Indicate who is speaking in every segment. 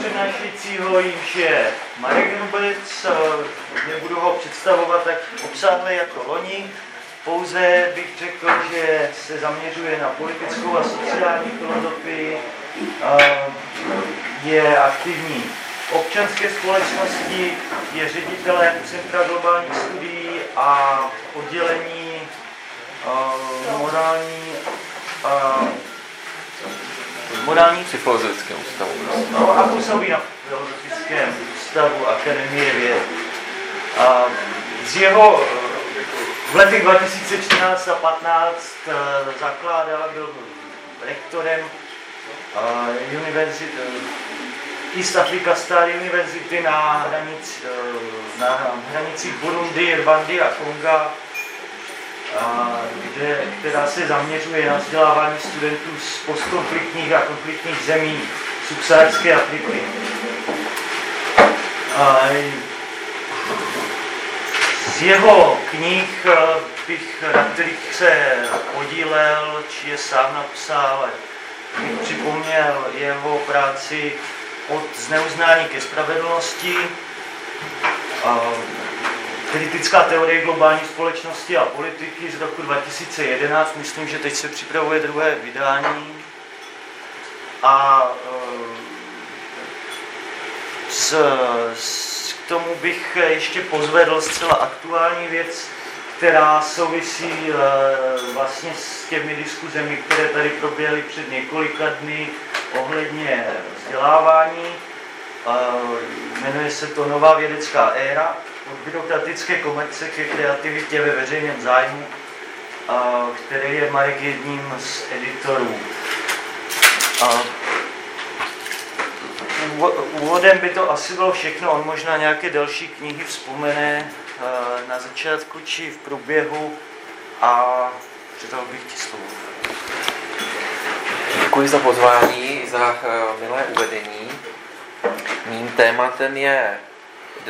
Speaker 1: přednášejícího, jimž je Marek Hrubec. Nebudu ho představovat tak obsáhle jako loni. Pouze bych řekl, že se zaměřuje na politickou a sociální filozofii, je aktivní v občanské společnosti, je ředitelem Centra globálních studií a oddělení morální morální
Speaker 2: filozofickém ústavu.
Speaker 1: No a působí na filozofickém ústavu Akademie věd. A z jeho v letech 2014 a 15 eh, zakládal, byl rektorem uh, univerzit, uh, East Africa Star University na, hranic, na hranicích Burundi, Rwandy a Konga, kde, která se zaměřuje na vzdělávání studentů z postkonfliktních a konfliktních zemí subsaharské Afriky. Z jeho knih eh, bych, na kterých se podílel, či je sám napsal, bych připomněl jeho práci od zneuznání ke spravedlnosti, kritická teorie globální společnosti a politiky z roku 2011. Myslím, že teď se připravuje druhé vydání. A z, eh, z tomu bych ještě pozvedl zcela aktuální věc, která souvisí eh, vlastně s těmi diskuzemi, které tady proběhly před několika dny ohledně vzdělávání. Eh, jmenuje se to Nová vědecká éra, od byrokratické komerce ke kreativitě ve veřejném zájmu, který je Marek jedním z editorů. Úvodem by to asi bylo všechno, on možná nějaké další knihy vzpomene eh, na začátku či v průběhu a předal bych ti slovo.
Speaker 2: Děkuji za pozvání, za eh, milé uvedení. Mým tématem je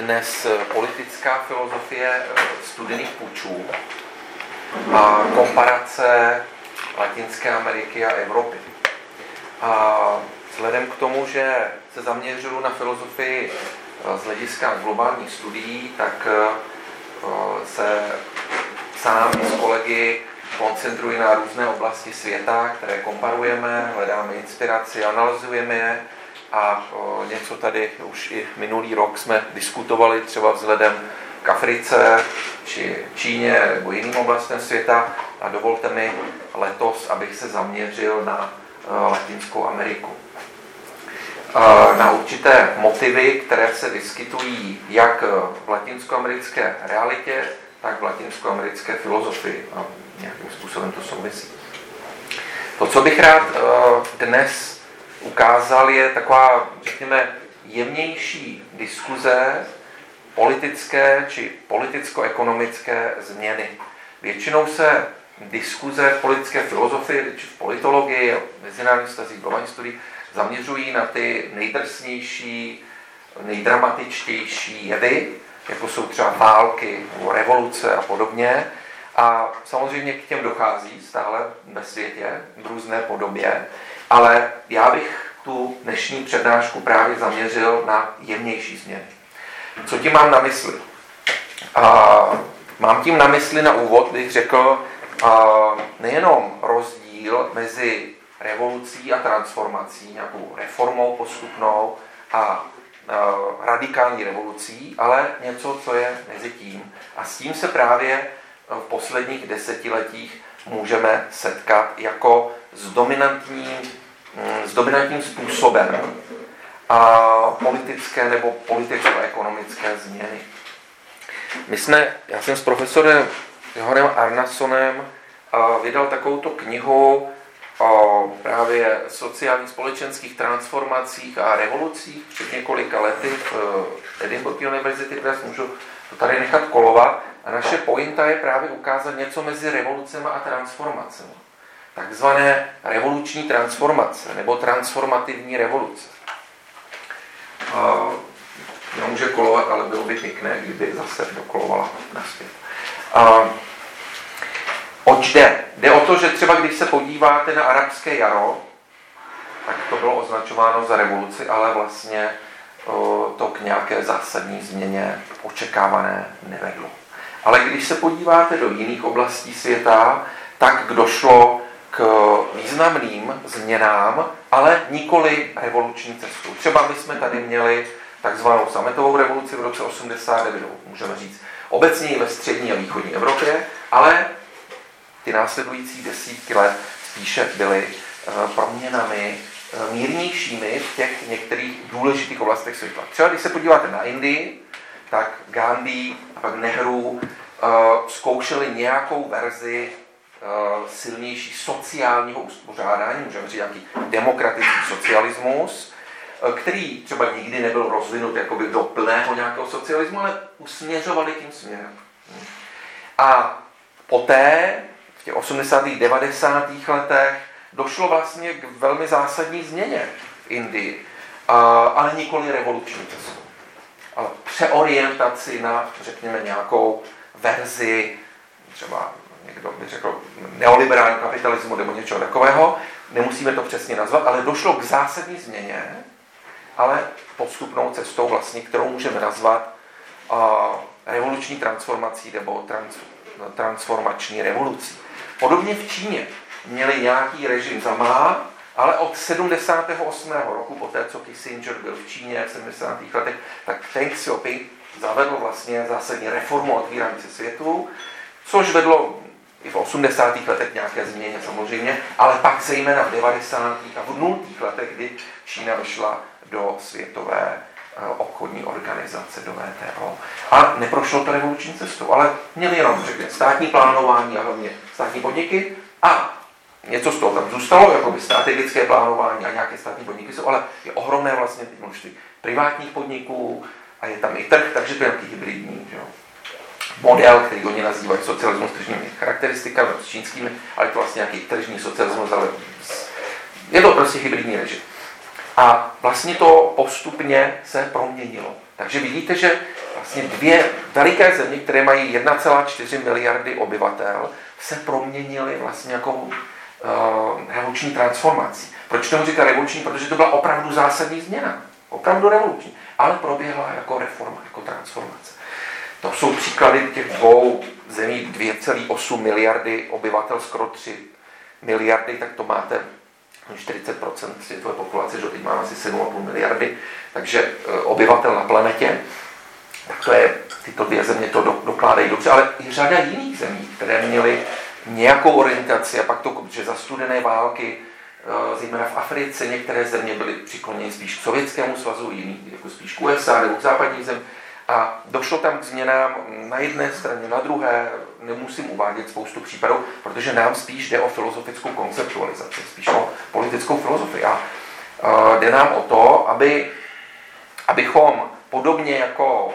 Speaker 2: dnes politická filozofie eh, studených půjčů a komparace Latinské Ameriky a Evropy. A vzhledem k tomu, že se zaměřuju na filozofii eh, z hlediska globálních studií, tak eh, se sám s kolegy koncentruji na různé oblasti světa, které komparujeme, hledáme inspiraci, analyzujeme je a něco tady už i minulý rok jsme diskutovali třeba vzhledem k Africe, či Číně nebo jiným oblastem světa a dovolte mi letos, abych se zaměřil na Latinskou Ameriku na určité motivy, které se vyskytují jak v latinskoamerické realitě, tak v latinskoamerické filozofii. A nějakým způsobem to souvisí. To, co bych rád dnes ukázal, je taková, řekněme, jemnější diskuze politické či politicko-ekonomické změny. Většinou se diskuze v politické filozofii či v politologii, mezinárodní stazích, globální studii zaměřují na ty nejdrsnější, nejdramatičtější jevy, jako jsou třeba války revoluce a podobně. A samozřejmě k těm dochází stále ve světě v různé podobě, ale já bych tu dnešní přednášku právě zaměřil na jemnější změny. Co tím mám na mysli? A mám tím na mysli na úvod, bych řekl, a nejenom rozdíl mezi revolucí a transformací, nějakou reformou postupnou a radikální revolucí, ale něco, co je mezi tím. A s tím se právě v posledních desetiletích můžeme setkat jako s dominantním, s dominantním způsobem a politické nebo politicko-ekonomické změny. My jsme, já jsem s profesorem Johorem Arnasonem vydal takovouto knihu o právě sociálních společenských transformacích a revolucích před několika lety v eh, Edinburgh University Press, můžu to tady nechat kolovat. A naše pointa je právě ukázat něco mezi revolucemi a transformacemi. Takzvané revoluční transformace nebo transformativní revoluce. Uh, může kolovat, ale bylo by pěkné, kdyby zase dokolovala naspět. Uh, Oč jde? Jde o to, že třeba když se podíváte na arabské jaro, tak to bylo označováno za revoluci, ale vlastně to k nějaké zásadní změně očekávané nevedlo. Ale když se podíváte do jiných oblastí světa, tak došlo k významným změnám, ale nikoli revoluční cestou. Třeba my jsme tady měli takzvanou sametovou revoluci v roce 89, můžeme říct obecně ve střední a východní Evropě, ale ty následující desítky let spíše byly eh, proměnami eh, mírnějšími v těch některých důležitých oblastech světa. Třeba když se podíváte na Indii, tak Gandhi a pak Nehru eh, zkoušeli nějakou verzi silnější sociálního uspořádání, můžeme říct nějaký demokratický socialismus, který třeba nikdy nebyl rozvinut jakoby do plného nějakého socialismu, ale usměřovali tím směrem. A poté, v těch 80. 90. letech, došlo vlastně k velmi zásadní změně v Indii, ale nikoli revoluční cestou. Ale přeorientaci na, řekněme, nějakou verzi, třeba někdo by řekl neoliberální kapitalismu nebo něčeho takového, nemusíme to přesně nazvat, ale došlo k zásadní změně, ale postupnou cestou, vlastně, kterou můžeme nazvat uh, revoluční transformací nebo trans, transformační revolucí. Podobně v Číně měli nějaký režim za má, ale od 78. roku, po té, co Kissinger byl v Číně v 70. letech, tak Deng Xiaoping zavedl vlastně zásadní reformu otvírání se světu, což vedlo i v 80. letech nějaké změně samozřejmě, ale pak zejména v 90. a v 0. letech, kdy Čína vyšla do světové eh, obchodní organizace, do VTO. A neprošlo to revoluční cestou, ale měli jenom, řekněme, státní plánování a hlavně státní podniky a něco z toho tam zůstalo, jako by strategické plánování a nějaké státní podniky jsou, ale je ohromné vlastně množství privátních podniků a je tam i trh, takže to je nějaký hybridní že jo? Model, který oni nazývají socialismus s tržními charakteristikami, s čínskými, ale je to vlastně nějaký tržní socialismus, ale je to prostě hybridní režim. A vlastně to postupně se proměnilo. Takže vidíte, že vlastně dvě veliké země, které mají 1,4 miliardy obyvatel, se proměnily vlastně jako uh, revoluční transformací. Proč tomu říká revoluční? Protože to byla opravdu zásadní změna. Opravdu revoluční. Ale proběhla jako reforma, jako transformace. To jsou příklady těch dvou zemí 2,8 miliardy obyvatel, skoro 3 miliardy, tak to máte 40% světové populace, že teď máme asi 7,5 miliardy, takže e, obyvatel na planetě, tak to je, tyto dvě země to do, dokládají dobře, ale i řada jiných zemí, které měly nějakou orientaci a pak to, že za studené války, e, zejména v Africe, některé země byly přikloněny spíš k Sovětskému svazu, jiný jako spíš k USA nebo k západním zemím, a došlo tam k změnám na jedné straně, na druhé, nemusím uvádět spoustu případů, protože nám spíš jde o filozofickou konceptualizaci, spíš o politickou filozofii. A jde nám o to, aby, abychom podobně jako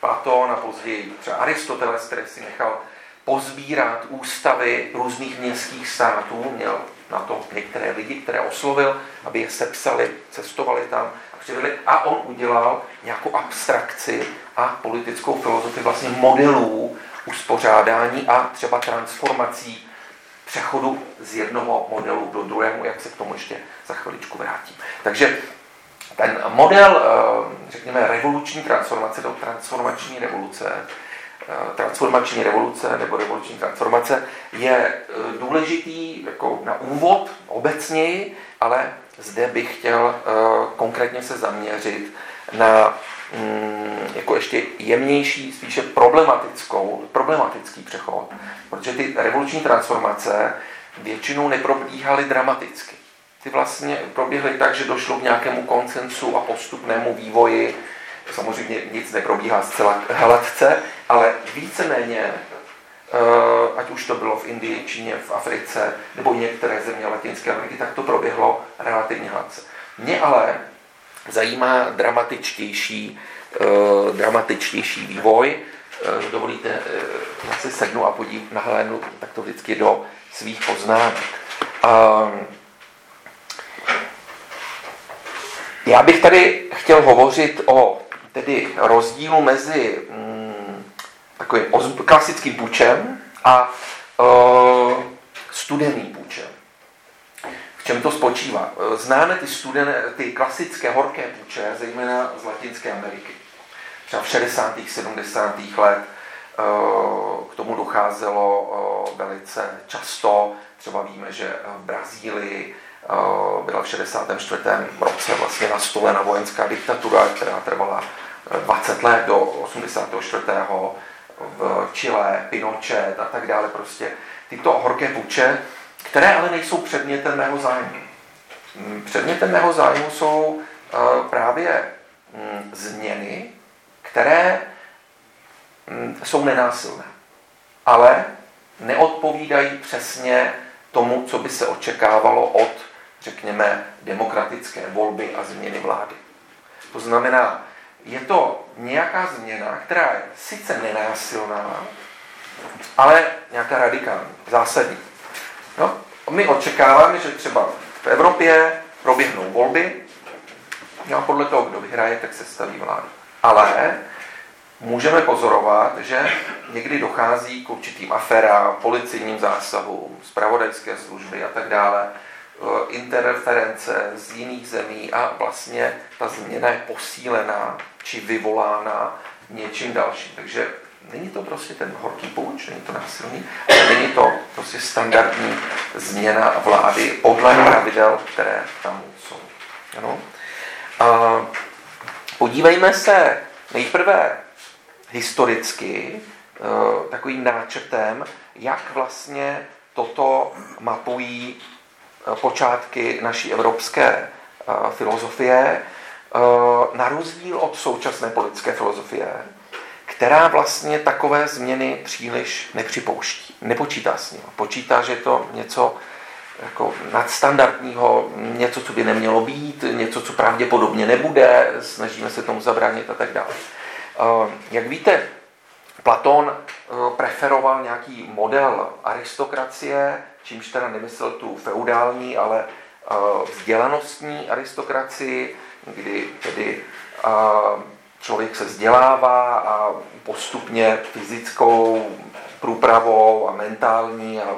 Speaker 2: Platón a později třeba Aristoteles, který si nechal pozbírat ústavy různých městských států, měl na to některé lidi, které oslovil, aby je sepsali, cestovali tam přivedli a on udělal nějakou abstrakci a politickou filozofii vlastně modelů uspořádání a třeba transformací přechodu z jednoho modelu do druhého, jak se k tomu ještě za chviličku vrátím. Takže ten model, eh, řekněme, revoluční transformace do transformační revoluce, eh, transformační revoluce nebo revoluční transformace je eh, důležitý jako na úvod obecněji, ale zde bych chtěl uh, konkrétně se zaměřit na um, jako ještě jemnější, spíše problematickou, problematický přechod, protože ty revoluční transformace většinou neprobíhaly dramaticky. Ty vlastně proběhly tak, že došlo k nějakému koncensu a postupnému vývoji. Samozřejmě nic neprobíhá zcela hladce, ale víceméně Eh, ať už to bylo v Indii, Číně, v Africe nebo některé země Latinské Ameriky, tak to proběhlo relativně hladce. Mě ale zajímá dramatičtější, uh, dramatičtější vývoj. Uh, dovolíte, já si sednu a podívám, nahlédnu tak to vždycky do svých poznámek. Já bych tady chtěl hovořit o tedy rozdílu mezi takovým klasickým půjčem a uh, studeným půjčem. V čem to spočívá? Známe ty, studené, ty klasické horké puče, zejména z Latinské Ameriky. Třeba v 60. 70. let k tomu docházelo velice často. Třeba víme, že v Brazílii byla v 64. roce vlastně nastolena vojenská diktatura, která trvala 20 let do 84. v Chile, Pinochet a tak dále. Prostě tyto horké puče, které ale nejsou předmětem mého zájmu. Mm, předmětem mého zájmu jsou právě mm, změny, které mm, jsou nenásilné, ale neodpovídají přesně tomu, co by se očekávalo od, řekněme, demokratické volby a změny vlády. To znamená, je to nějaká změna, která je sice nenásilná, ale nějaká radikální, zásadní. No, my očekáváme, že třeba v Evropě proběhnou volby, no a podle toho, kdo vyhraje, tak se staví vláda. Ale můžeme pozorovat, že někdy dochází k určitým aferám, policijním zásahům, zpravodajské služby a tak dále, interference z jiných zemí a vlastně ta změna je posílená či vyvolána něčím dalším. Takže není to prostě ten horký pouč, není to násilný, ale není to prostě standardní změna vlády podle pravidel, které tam jsou. Ano? A podívejme se nejprve historicky eh, takovým náčrtem, jak vlastně toto mapují eh, počátky naší evropské eh, filozofie, na rozdíl od současné politické filozofie, která vlastně takové změny příliš nepřipouští. Nepočítá s ním. Počítá, že je to něco jako nadstandardního, něco, co by nemělo být, něco, co pravděpodobně nebude, snažíme se tomu zabránit a tak dále. Eh, jak víte, Platón eh, preferoval nějaký model aristokracie, čímž teda nemyslel tu feudální, ale eh, vzdělanostní aristokracii, kdy tedy člověk se vzdělává a postupně fyzickou průpravou a mentální a,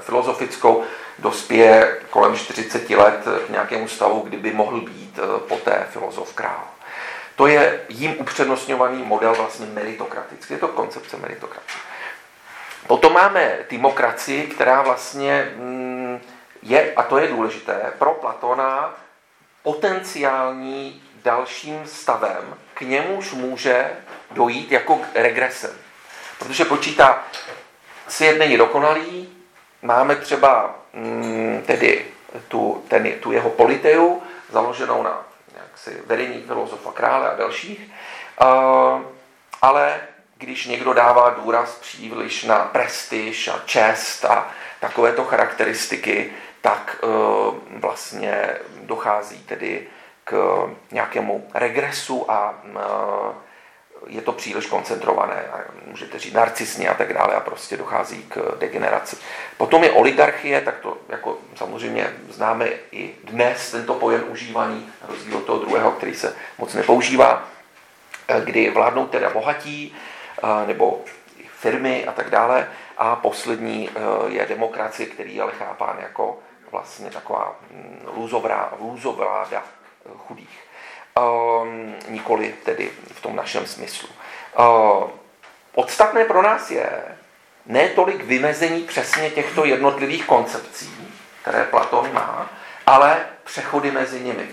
Speaker 2: filozofickou dospěje kolem 40 let k nějakému stavu, kdyby mohl být poté filozof král. To je jím upřednostňovaný model vlastně meritokratický. Je to koncepce meritokracie. Potom máme demokracii, která vlastně mm, je, a to je důležité, pro Platona potenciální dalším stavem, k němuž může dojít jako k regresem. Protože počítá, svět není dokonalý, máme třeba mm, tedy tu, ten, tu jeho politeu, založenou na jaksi vedení filozofa krále a dalších. Ale když někdo dává důraz příliš na prestiž a čest a takovéto charakteristiky, tak e, vlastně dochází tedy k nějakému regresu a e, je to příliš koncentrované, můžete říct narcisně a tak dále a prostě dochází k degeneraci. Potom je oligarchie, tak to jako samozřejmě známe i dnes, tento pojem užívaný, rozdíl od toho druhého, který se moc nepoužívá, kdy vládnou teda bohatí nebo firmy a tak dále a poslední e, je demokracie, který je ale chápán jako vlastně taková mm, lůzovláda chudých um, nikoli tedy v tom našem smyslu. Uh, podstatné pro nás je ne tolik vymezení přesně těchto jednotlivých koncepcí, které Platon má, ale přechody mezi nimi.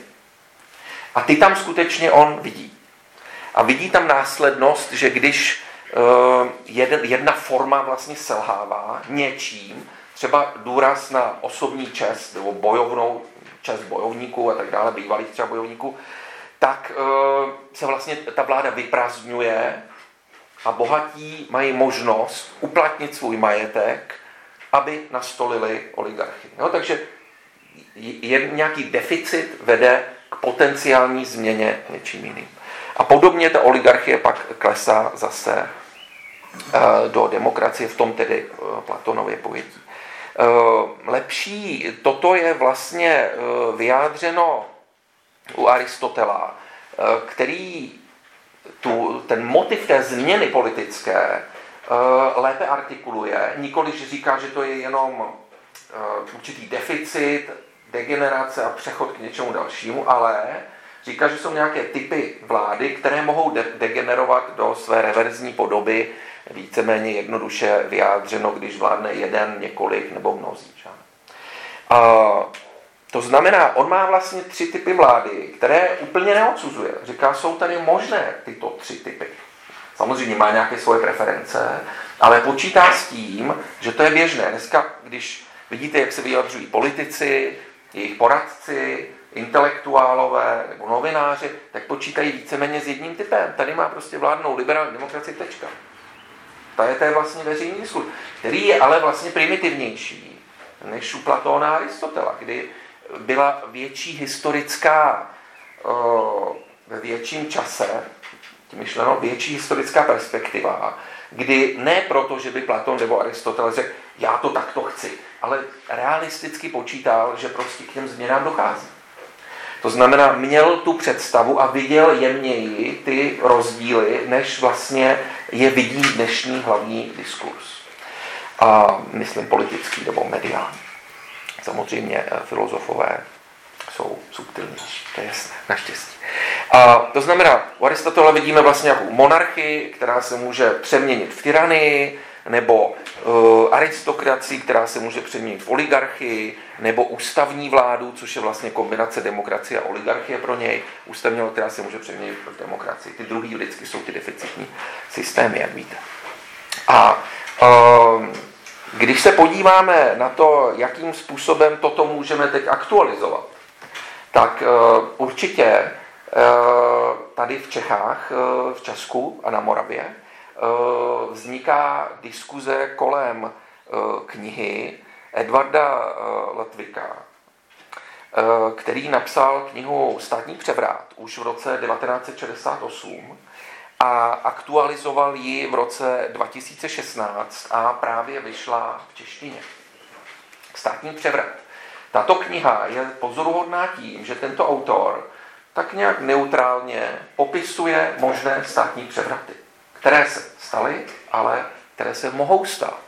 Speaker 2: A ty tam skutečně on vidí. A vidí tam následnost, že když jedna forma vlastně selhává něčím, třeba důraz na osobní čest nebo bojovnou čest bojovníků a tak dále, bývalých třeba bojovníků, tak eh, se vlastně ta vláda vyprazňuje a bohatí mají možnost uplatnit svůj majetek, aby nastolili oligarchy. Jo, takže je, nějaký deficit vede k potenciální změně něčím jiným. A podobně ta oligarchie pak klesá zase eh, do demokracie v tom tedy eh, Platonově pojetí. Lepší, toto je vlastně vyjádřeno u Aristotela, eh, který tu, ten motiv té změny politické eh, lépe artikuluje, nikoliv, že říká, že to je jenom eh, určitý deficit, degenerace a přechod k něčemu dalšímu, ale říká, že jsou nějaké typy vlády, které mohou de- degenerovat do své reverzní podoby, víceméně jednoduše vyjádřeno, když vládne jeden, několik nebo mnozí. Že? A to znamená, on má vlastně tři typy vlády, které úplně neodsuzuje. Říká, jsou tady možné tyto tři typy. Samozřejmě má nějaké svoje preference, ale počítá s tím, že to je běžné. Dneska, když vidíte, jak se vyjadřují politici, jejich poradci, intelektuálové nebo novináři, tak počítají víceméně s jedním typem. Tady má prostě vládnou liberální demokracie, tečka. To je ten vlastně veřejný diskurs, který je ale vlastně primitivnější než u Platóna a Aristotela, kdy byla větší historická, ve větším čase, tím myšleno větší historická perspektiva, kdy ne proto, že by Platon nebo Aristoteles řekl, já to takto chci, ale realisticky počítal, že prostě k těm změnám dochází. To znamená, měl tu představu a viděl jemněji ty rozdíly, než vlastně je vidí dnešní hlavní diskurs. A myslím politický nebo mediální. Samozřejmě eh, filozofové jsou subtilnější, to je jasné, naštěstí. A to znamená, u Aristotela vidíme vlastně nějakou monarchii, která se může přeměnit v tyranii, nebo uh, aristokracii, která se může přeměnit v oligarchii, nebo ústavní vládu, což je vlastně kombinace demokracie a oligarchie pro něj, ústavní která se může přeměnit v demokracii. Ty druhý vždycky jsou ty deficitní systémy, jak víte. A uh, když se podíváme na to, jakým způsobem toto můžeme teď aktualizovat, tak uh, určitě uh, tady v Čechách, v Česku a na Moravě vzniká diskuze kolem knihy Edvarda Letvika, který napsal knihu Státní převrat už v roce 1968 a aktualizoval ji v roce 2016 a právě vyšla v češtině. Státní převrat. Tato kniha je pozoruhodná tím, že tento autor tak nějak neutrálně popisuje možné státní převraty, které se staly, ale které se mohou stát.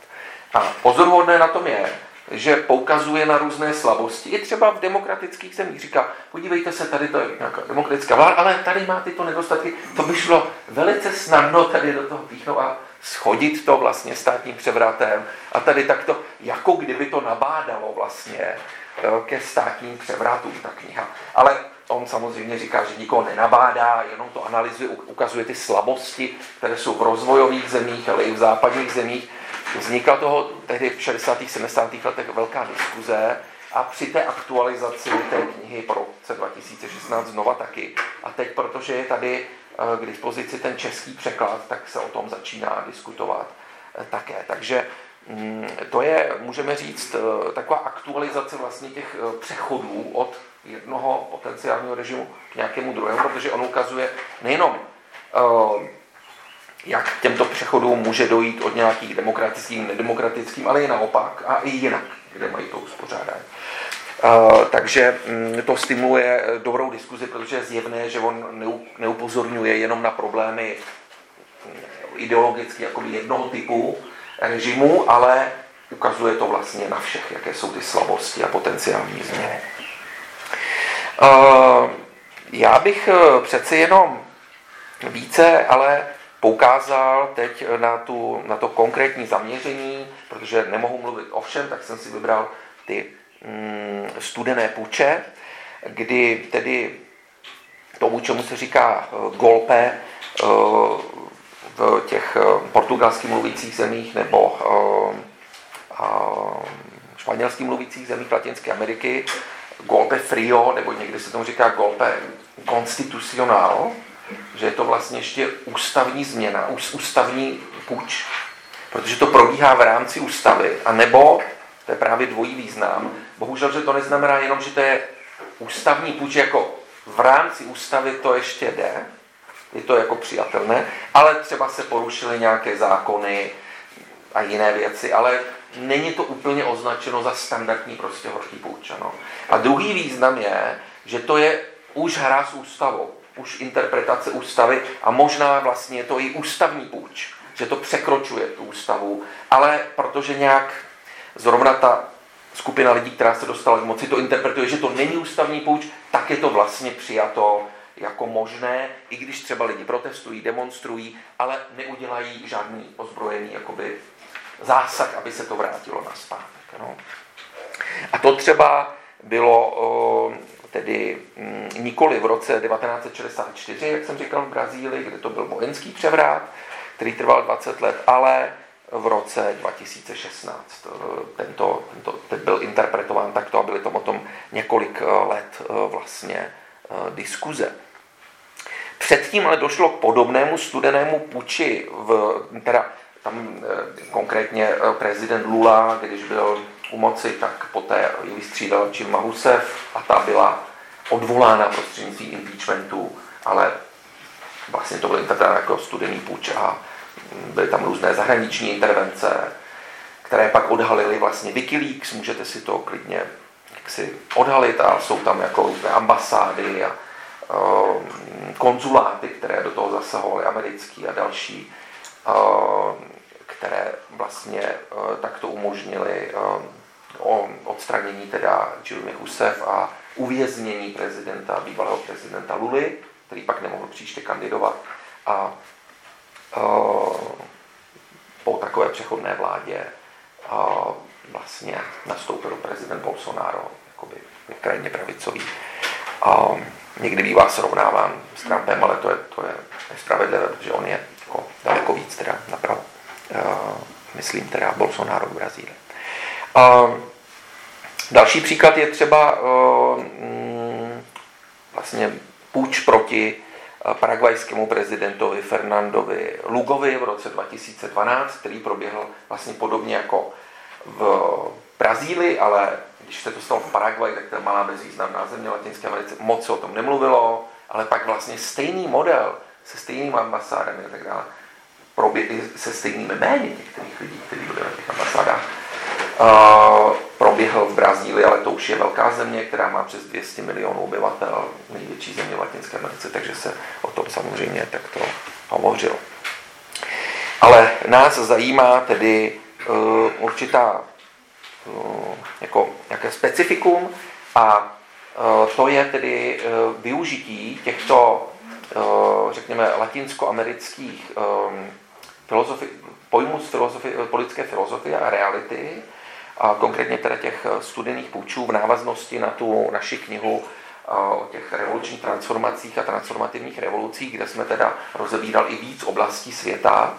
Speaker 2: A pozoruhodné na tom je, že poukazuje na různé slabosti. I třeba v demokratických zemích říká, podívejte se, tady to je nějaká demokratická vláda, ale tady má tyto nedostatky. To by šlo velice snadno tady do toho píchnout a schodit to vlastně státním převratem. A tady takto, jako kdyby to nabádalo vlastně ke státním převratům ta kniha. Ale on samozřejmě říká, že nikoho nenabádá, jenom to analyzuje, ukazuje ty slabosti, které jsou v rozvojových zemích, ale i v západních zemích Vznikla toho tehdy v 60. 70. letech velká diskuze a při té aktualizaci té knihy pro roce 2016 znova taky. A teď, protože je tady eh, k dispozici ten český překlad, tak se o tom začíná diskutovat eh, také. Takže mm, to je, můžeme říct, eh, taková aktualizace vlastně těch přechodů od jednoho potenciálního režimu k nějakému druhému, protože on ukazuje nejenom jak těmto přechodům může dojít od nějakých demokratickým, nedemokratickým, ale i naopak a i jinak, kde mají to uspořádání. Uh, takže um, to stimuluje dobrou diskuzi, protože je zjevné, že on neupozorňuje jenom na problémy mm, ideologicky jako jednoho typu režimu, ale ukazuje to vlastně na všech, jaké jsou ty slabosti a potenciální změny. Uh, já bych uh, přeci jenom více, ale poukázal teď na, tu, na to konkrétní zaměření, protože nemohu mluvit o všem, tak jsem si vybral ty mm, studené puče, kdy tedy tomu, čemu se říká eh, golpe eh, v těch eh, portugalských mluvících zemích nebo španělských mluvících zemích Latinské Ameriky, golpe frio, nebo někdy se tomu říká golpe constitucional, že je to vlastně ještě ústavní změna, ústavní půjč, protože to probíhá v rámci ústavy, a nebo, to je právě dvojí význam, bohužel, že to neznamená jenom, že to je ústavní půjč jako v rámci ústavy to ještě jde, je to jako přijatelné, ale třeba se porušily nějaké zákony a jiné věci, ale není to úplně označeno za standardní prostě horký půjč. Ano. A druhý význam je, že to je už hra s ústavou už interpretace ústavy a možná vlastně je to i ústavní půjč, že to překročuje tu ústavu, ale protože nějak zrovna ta skupina lidí, která se dostala k moci, to interpretuje, že to není ústavní půjč, tak je to vlastně přijato jako možné, i když třeba lidi protestují, demonstrují, ale neudělají žádný ozbrojený jakoby, zásah, aby se to vrátilo na zpátek. No. A to třeba bylo tedy mm, nikoli v roce 1964, jak jsem říkal, v Brazílii, kde to byl vojenský převrat, který trval 20 let, ale v roce 2016. Tento, tento ten byl interpretován takto a byly tam o tom několik let vlastně diskuze. Předtím ale došlo k podobnému studenému puči, v, teda tam eh, konkrétně eh, prezident Lula, když byl u moci, tak poté ji vystřídal Čilma Husev a ta byla odvolána prostřednictvím impeachmentu, ale vlastně to byl interpretovat jako studený puč a byly tam různé zahraniční intervence, které pak odhalily vlastně Wikileaks, můžete si to klidně si odhalit a jsou tam jako různé ambasády a uh, konzuláty, které do toho zasahovaly, americký a další, které vlastně uh, takto umožnili uh, odstranění teda Jilmy Husev a uvěznění prezidenta, bývalého prezidenta Luly, který pak nemohl příště kandidovat. A po takové přechodné vládě vlastně nastoupil prezident Bolsonaro, jakoby krajně pravicový. A někdy bývá srovnáván s Trumpem, ale to je, to je nespravedlivé, protože on je jako daleko víc teda napravo. Myslím teda Bolsonaro v Brazílii. Další příklad je třeba mm, vlastně půjč proti paragvajskému prezidentovi Fernandovi Lugovi v roce 2012, který proběhl vlastně podobně jako v Brazílii, ale když se to stalo v Paraguay, tak to je malá bezvýznamná země Latinské Americe, moc se o tom nemluvilo, ale pak vlastně stejný model se stejnými ambasádami a tak dále, proběhly se stejnými jmény některých lidí, kteří byli na těch ambasádách, uh, proběhl v Brazílii, ale to už je velká země, která má přes 200 milionů obyvatel, největší země v Latinské Americe, takže se o tom samozřejmě takto hovořilo. Ale nás zajímá tedy uh, určitá uh, jako nějaké specifikum a uh, to je tedy využití těchto, řekněme, latinskoamerických um, filozofi, pojmů z filozofi, politické filozofie a reality, a konkrétně teda těch studených půjčů v návaznosti na tu naši knihu o těch revolučních transformacích a transformativních revolucích, kde jsme teda rozebírali i víc oblastí světa,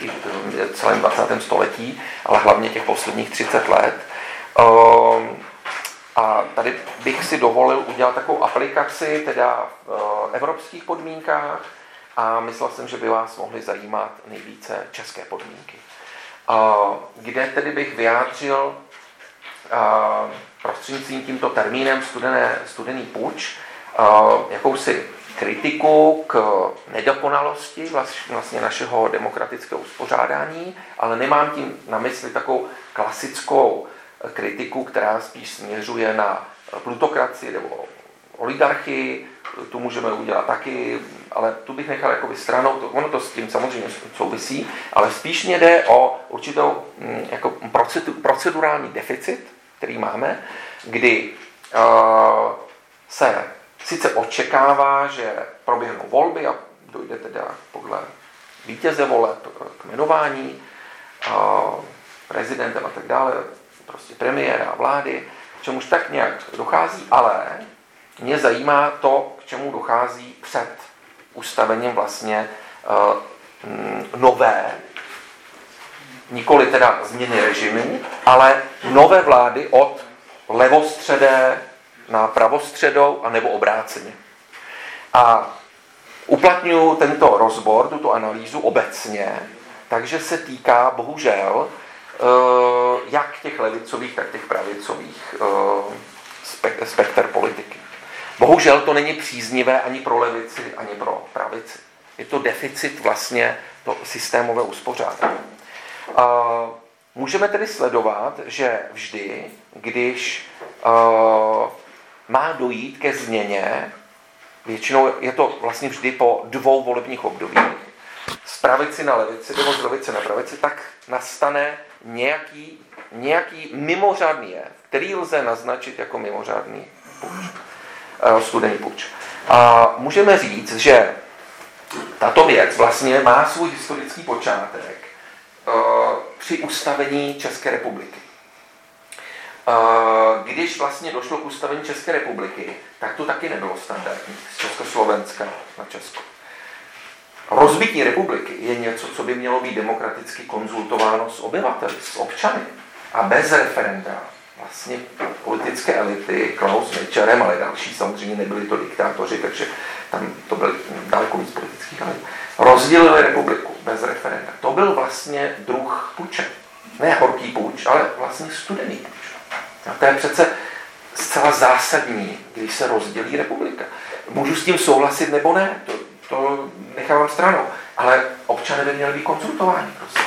Speaker 2: i v celém 20. století, ale hlavně těch posledních 30 let. Tady bych si dovolil udělat takovou aplikaci teda v evropských podmínkách a myslel jsem, že by vás mohly zajímat nejvíce české podmínky. Kde tedy bych vyjádřil prostřednictvím tímto termínem studené, studený puč jakousi kritiku k nedokonalosti vlastně našeho demokratického uspořádání, ale nemám tím na mysli takovou klasickou kritiku, která spíš směřuje na plutokracii nebo oligarchii, tu můžeme udělat taky, ale tu bych nechal jako stranou, to, ono to s tím samozřejmě souvisí, ale spíš mě jde o určitou mm, jako procedurální deficit, který máme, kdy uh, se sice očekává, že proběhnou volby a dojde teda podle vítěze voleb k jmenování uh, prezidentem a tak dále, prostě premiéra vlády, čemuž tak nějak dochází, ale mě zajímá to, k čemu dochází před ustavením vlastně uh, nové, nikoli teda změny režimu, ale nové vlády od levostředé na pravostředou a nebo obráceně. A uplatňuji tento rozbor, tuto analýzu obecně, takže se týká bohužel eh, jak těch levicových, tak těch pravicových eh, spektr politiky. Bohužel to není příznivé ani pro levici, ani pro pravici. Je to deficit vlastně to systémové uspořádání. Můžeme tedy sledovat, že vždy, když má dojít ke změně, většinou je to vlastně vždy po dvou volebních obdobích, z pravici na levici nebo z levice na pravici, tak nastane nějaký nějaký mimořádný jev, který lze naznačit jako mimořádný puč, eh, studený puč. A můžeme říct, že tato věc vlastně má svůj historický počátek eh, při ustavení České republiky. Když vlastně došlo k ustavení České republiky, tak to taky nebylo standardní z Československa na Česko. Rozbití republiky je něco, co by mělo být demokraticky konzultováno s obyvateli, s občany. A bez referenda vlastně politické elity, Klaus Mečerem, ale další samozřejmě nebyli to diktátoři, takže tam to byl daleko víc politických elit, rozdělili republiku bez referenda. To byl vlastně druh puče. Ne horký puč, ale vlastně studený puč. A to je přece zcela zásadní, když se rozdělí republika. Můžu s tím souhlasit nebo ne, to, to nechávám stranou. Ale občané by měli být konzultováni prostě.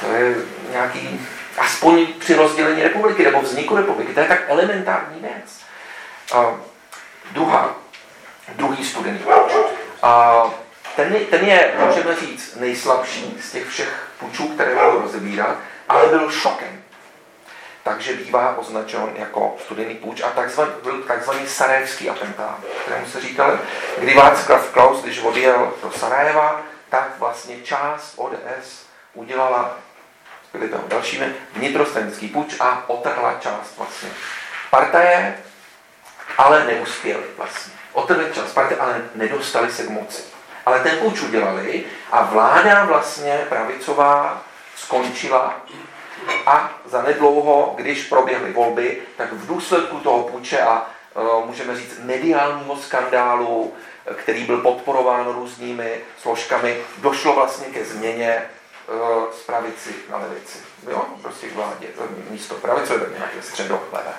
Speaker 2: To je nějaký, aspoň při rozdělení republiky nebo vzniku republiky, to je tak elementární věc. A druhá, druhý studený A ten, ten je, můžeme říct, nejslabší z těch všech půjčů, které budu rozebírat, ale byl šokem takže bývá označen jako studený půjč a takzvaný, byl takzvaný sarajevský atentát, kterému se říkal, kdy Václav Klaus, když odjel do Sarajeva, tak vlastně část ODS udělala byli tam dalšími, vnitrostranický půjč a otrhla část vlastně partaje, ale neuspěli vlastně. Otrhli část partaje, ale nedostali se k moci. Ale ten půjč udělali a vláda vlastně pravicová skončila a zanedlouho, když proběhly volby, tak v důsledku toho puče a e, můžeme říct mediálního skandálu, který byl podporován různými složkami, došlo vlastně ke změně e, z pravici na levici. Jo? Prostě k vládě. Místo pravice tak nějaké středolevé.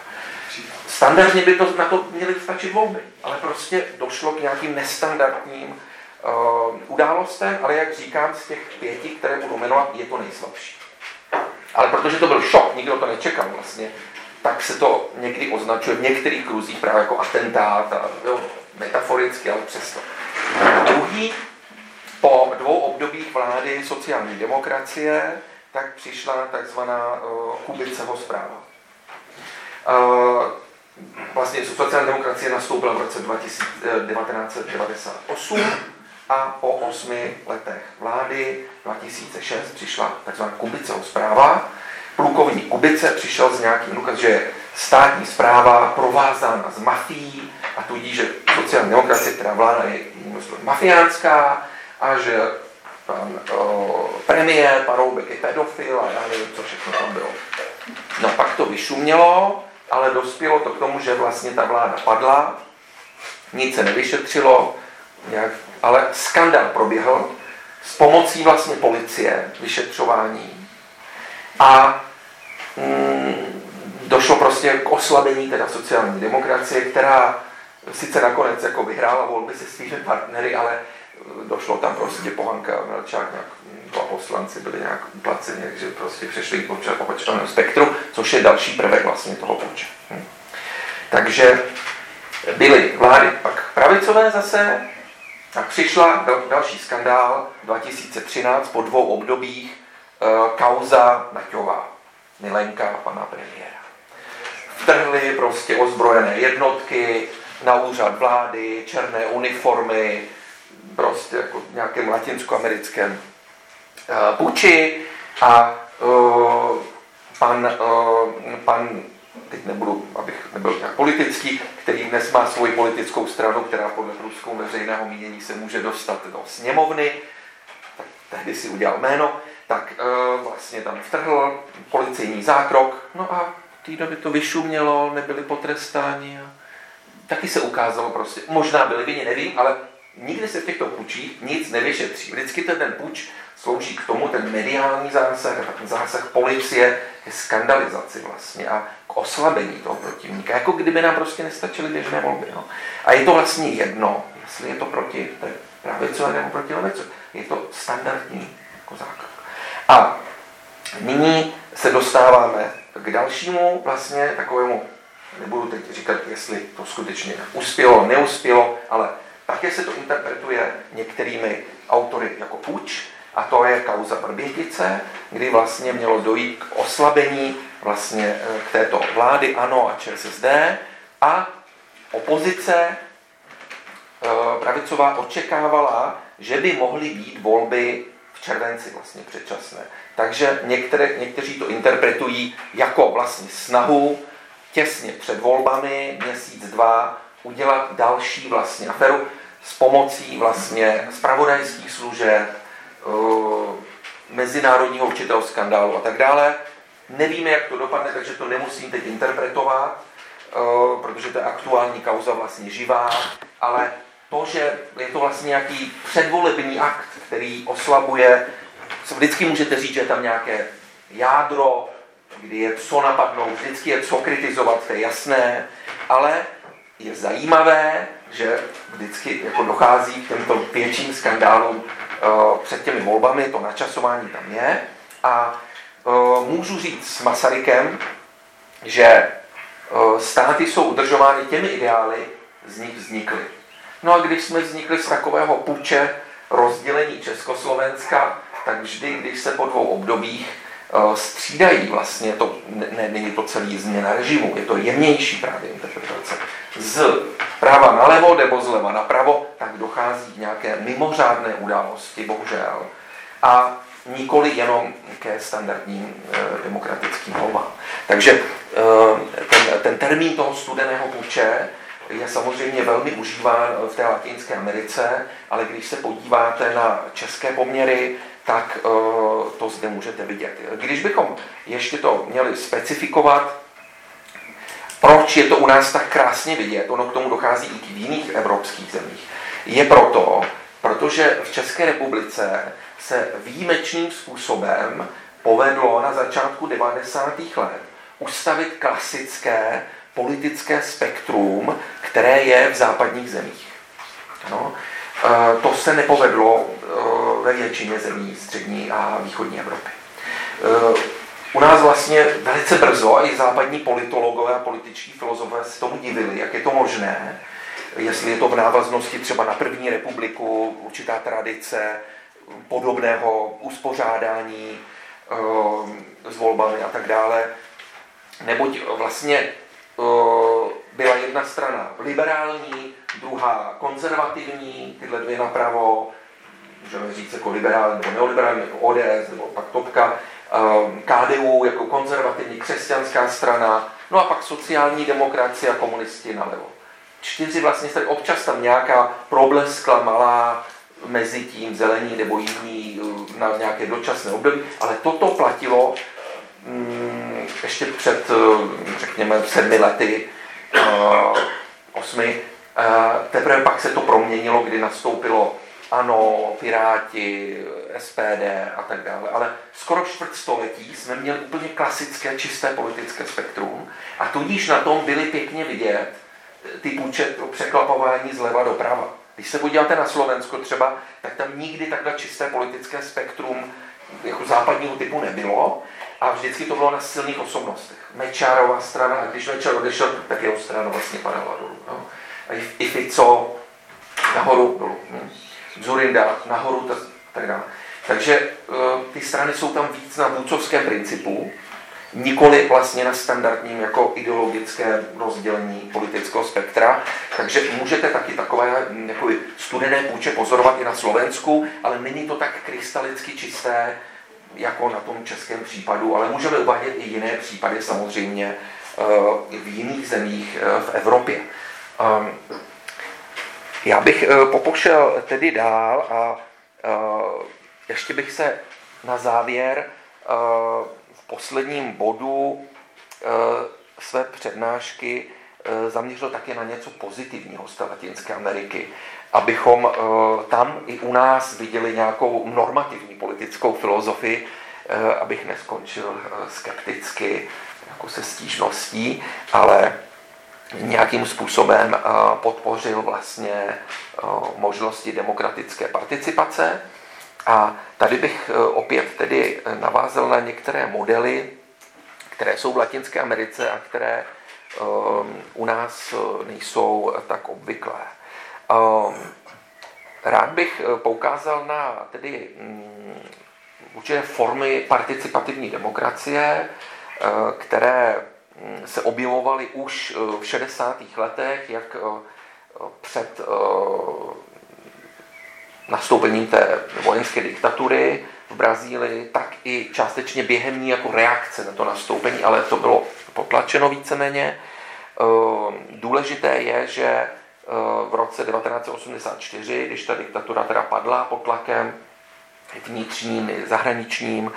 Speaker 2: Standardně by to, na to měly stačit volby, ale prostě došlo k nějakým nestandardním událostem, ale jak říkám, z těch pěti, které budu jmenovat, je to nejslabší. Ale protože to byl šok, nikdo to nečekal vlastně, tak se to někdy označuje v některých kruzích právě jako atentát, a, jo, metaforicky, ale přesto. Druhý, po dvou obdobích vlády sociální demokracie, tak přišla takzvaná uh, Kubiceho zpráva. Uh, vlastně sociální demokracie nastoupila v roce 2000, 1998 a po osmi letech vlády 2006 přišla tzv. Kubicová zpráva. Plukovník Kubice přišel s nějakým důkaz, že je státní zpráva provázána s mafií a tudíž, že sociální demokracie, která vláda je mafiánská a že pan o, premiér Paroubek je pedofil a já nevím, co všechno tam bylo. No pak to vyšumělo, ale dospělo to k tomu, že vlastně ta vláda padla, nic se nevyšetřilo, nějak ale skandal proběhl s pomocí vlastně policie, vyšetřování a mm, došlo prostě k oslabení teda sociální demokracie, která sice nakonec jako vyhrála volby se svými partnery, ale došlo tam prostě Pohanka a Melčák, nějak, dva poslanci byli nějak uplaceni, takže prostě přešli k opačnému spektru, což je další prvek vlastně toho poča. Hm. Takže byly vlády pak pravicové zase, tak přišla další skandál 2013 po dvou obdobích e, kauza Naťová, milenka pana premiéra. Vtrhly prostě ozbrojené jednotky na úřad vlády, černé uniformy, prostě jako v nějakém latinskoamerickém e, puči a e, pan, pan teď nebudu, abych nebyl nějak politický, který dnes má svoji politickou stranu, která podle průzkumu veřejného mínění se může dostat do sněmovny, tak tehdy si udělal jméno, tak e, vlastně tam vtrhl policejní zákrok, no a v té době to vyšumělo, nebyli potrestáni a taky se ukázalo prostě, možná byli vině, nevím, ale nikdy se v těchto pučích nic nevyšetří. Vždycky ten, ten puč slouží k tomu, ten mediální zásah, ten zásah policie ke skandalizaci vlastně a k oslabení toho protivníka, jako kdyby nám prostě nestačily běžné volby. No. A je to vlastně jedno, jestli je to proti pravicové nebo proti levicové. Je to standardní jako základ. A nyní se dostáváme k dalšímu vlastně takovému, nebudu teď říkat, jestli to skutečně uspělo, neuspělo, ale také se to interpretuje některými autory jako puč, A to je kauza Vrbětice, kdy vlastně mělo dojít k oslabení vlastně k této vlády ANO a ČSSD a opozice pravicová očekávala, že by mohly být volby v červenci vlastně předčasné. Takže některé, někteří to interpretují jako vlastně snahu těsně před volbami, měsíc, dva, udělat další vlastně aferu s pomocí vlastně spravodajských služeb, eh, mezinárodního určitého skandálu a tak dále. Nevíme, jak to dopadne, takže to nemusím teď interpretovat, protože to je aktuální kauza vlastně živá, ale to, že je to vlastně nějaký předvolební akt, který oslabuje, vždycky můžete říct, že je tam nějaké jádro, kdy je co napadnout, vždycky je co kritizovat, to je jasné, ale je zajímavé, že vždycky jako dochází k těmto větším skandálům uh, před těmi volbami, to načasování tam je. A uh, můžu říct s Masarykem, že uh, státy jsou udržovány těmi ideály, z nich vznikly. No a když jsme vznikli z takového puče rozdělení Československa, tak vždy, když se po dvou obdobích střídají vlastně, to ne, není to celý změna režimu, je to jemnější právě interpretace, z práva na levo nebo zleva na pravo, tak dochází k nějaké mimořádné události, bohužel. A nikoli jenom ke standardním e, demokratickým volbám. Takže e, ten, ten termín toho studeného puče je samozřejmě velmi užíván v té Latinské Americe, ale když se podíváte na české poměry, tak eh, to zde můžete vidět. Když bychom ještě to měli specifikovat, proč je to u nás tak krásně vidět, ono k tomu dochází i v jiných evropských zemích, je proto, protože v České republice se výjimečným způsobem povedlo na začátku 90. let ustavit klasické politické spektrum, které je v západních zemích. Ano. E, to se nepovedlo e, ve většině zemí střední a východní Evropy. U nás vlastně velice brzo i západní politologové a političtí filozofové se tomu divili, jak je to možné, jestli je to v návaznosti třeba na první republiku, určitá tradice podobného uspořádání s volbami a tak dále. Neboť vlastně byla jedna strana liberální, druhá konzervativní, tyhle dvě napravo, můžeme říct jako liberální nebo neoliberální, jako ODS nebo pak Topka, KDU jako konzervativní křesťanská strana, no a pak sociální demokracie a komunisti nalevo. Čtyři vlastně strany, občas tam nějaká probleskla malá mezi tím zelení nebo jiní na nějaké dočasné období, ale toto platilo Mm, ještě před, eh, řekněme, sedmi lety, osmi, teprve pak se to proměnilo, kdy nastoupilo ANO, Piráti, SPD a tak dále. Ale skoro čtvrt století jsme měli úplně klasické, čisté politické spektrum a tudíž na tom byly pěkně vidět ty půjče, překlapování zleva doprava. Když se podíváte na Slovensko třeba, tak tam nikdy takhle čisté politické spektrum jako západního typu nebylo a vždycky to bylo na silných osobnostech. Mečárová strana, a když Mečar odešel, tak jeho strana vlastně padala dolů. No. A i, i Fico nahoru, dolů. Hm. Zurinda nahoru, tak, tak dále. Takže uh, ty strany jsou tam víc na vůcovském principu, nikoli vlastně na standardním jako ideologické rozdělení politického spektra. Takže můžete taky takové jako studené půče pozorovat i na Slovensku, ale není to tak krystalicky čisté, jako na tom českém případu, ale můžeme uvádět i jiné případy samozřejmě eh, v jiných zemích eh, v Evropě. Já bych eh, popošel tedy dál a ještě bych se na závěr v posledním bodu své přednášky zaměřil také na něco pozitivního z Latinské Ameriky abychom eh, tam i u nás viděli nějakou normativní politickou filozofii, eh, abych neskončil eh, skepticky jako se stížností, ale nějakým způsobem podpořil vlastně možnosti demokratické participace. A tady bych opět tedy navázal na některé modely, které jsou v Latinské Americe a které u nás nejsou tak obvyklé. Rád bych poukázal na tedy mm, určité formy participativní demokracie, které se objevovaly už v 60. letech, jak před nastoupením té vojenské diktatury v Brazílii, tak i částečně během ní jako reakce na to nastoupení, ale to bylo potlačeno víceméně. Důležité je, že v roce 1984, když ta diktatura teda padla pod tlakem vnitřním i zahraničním,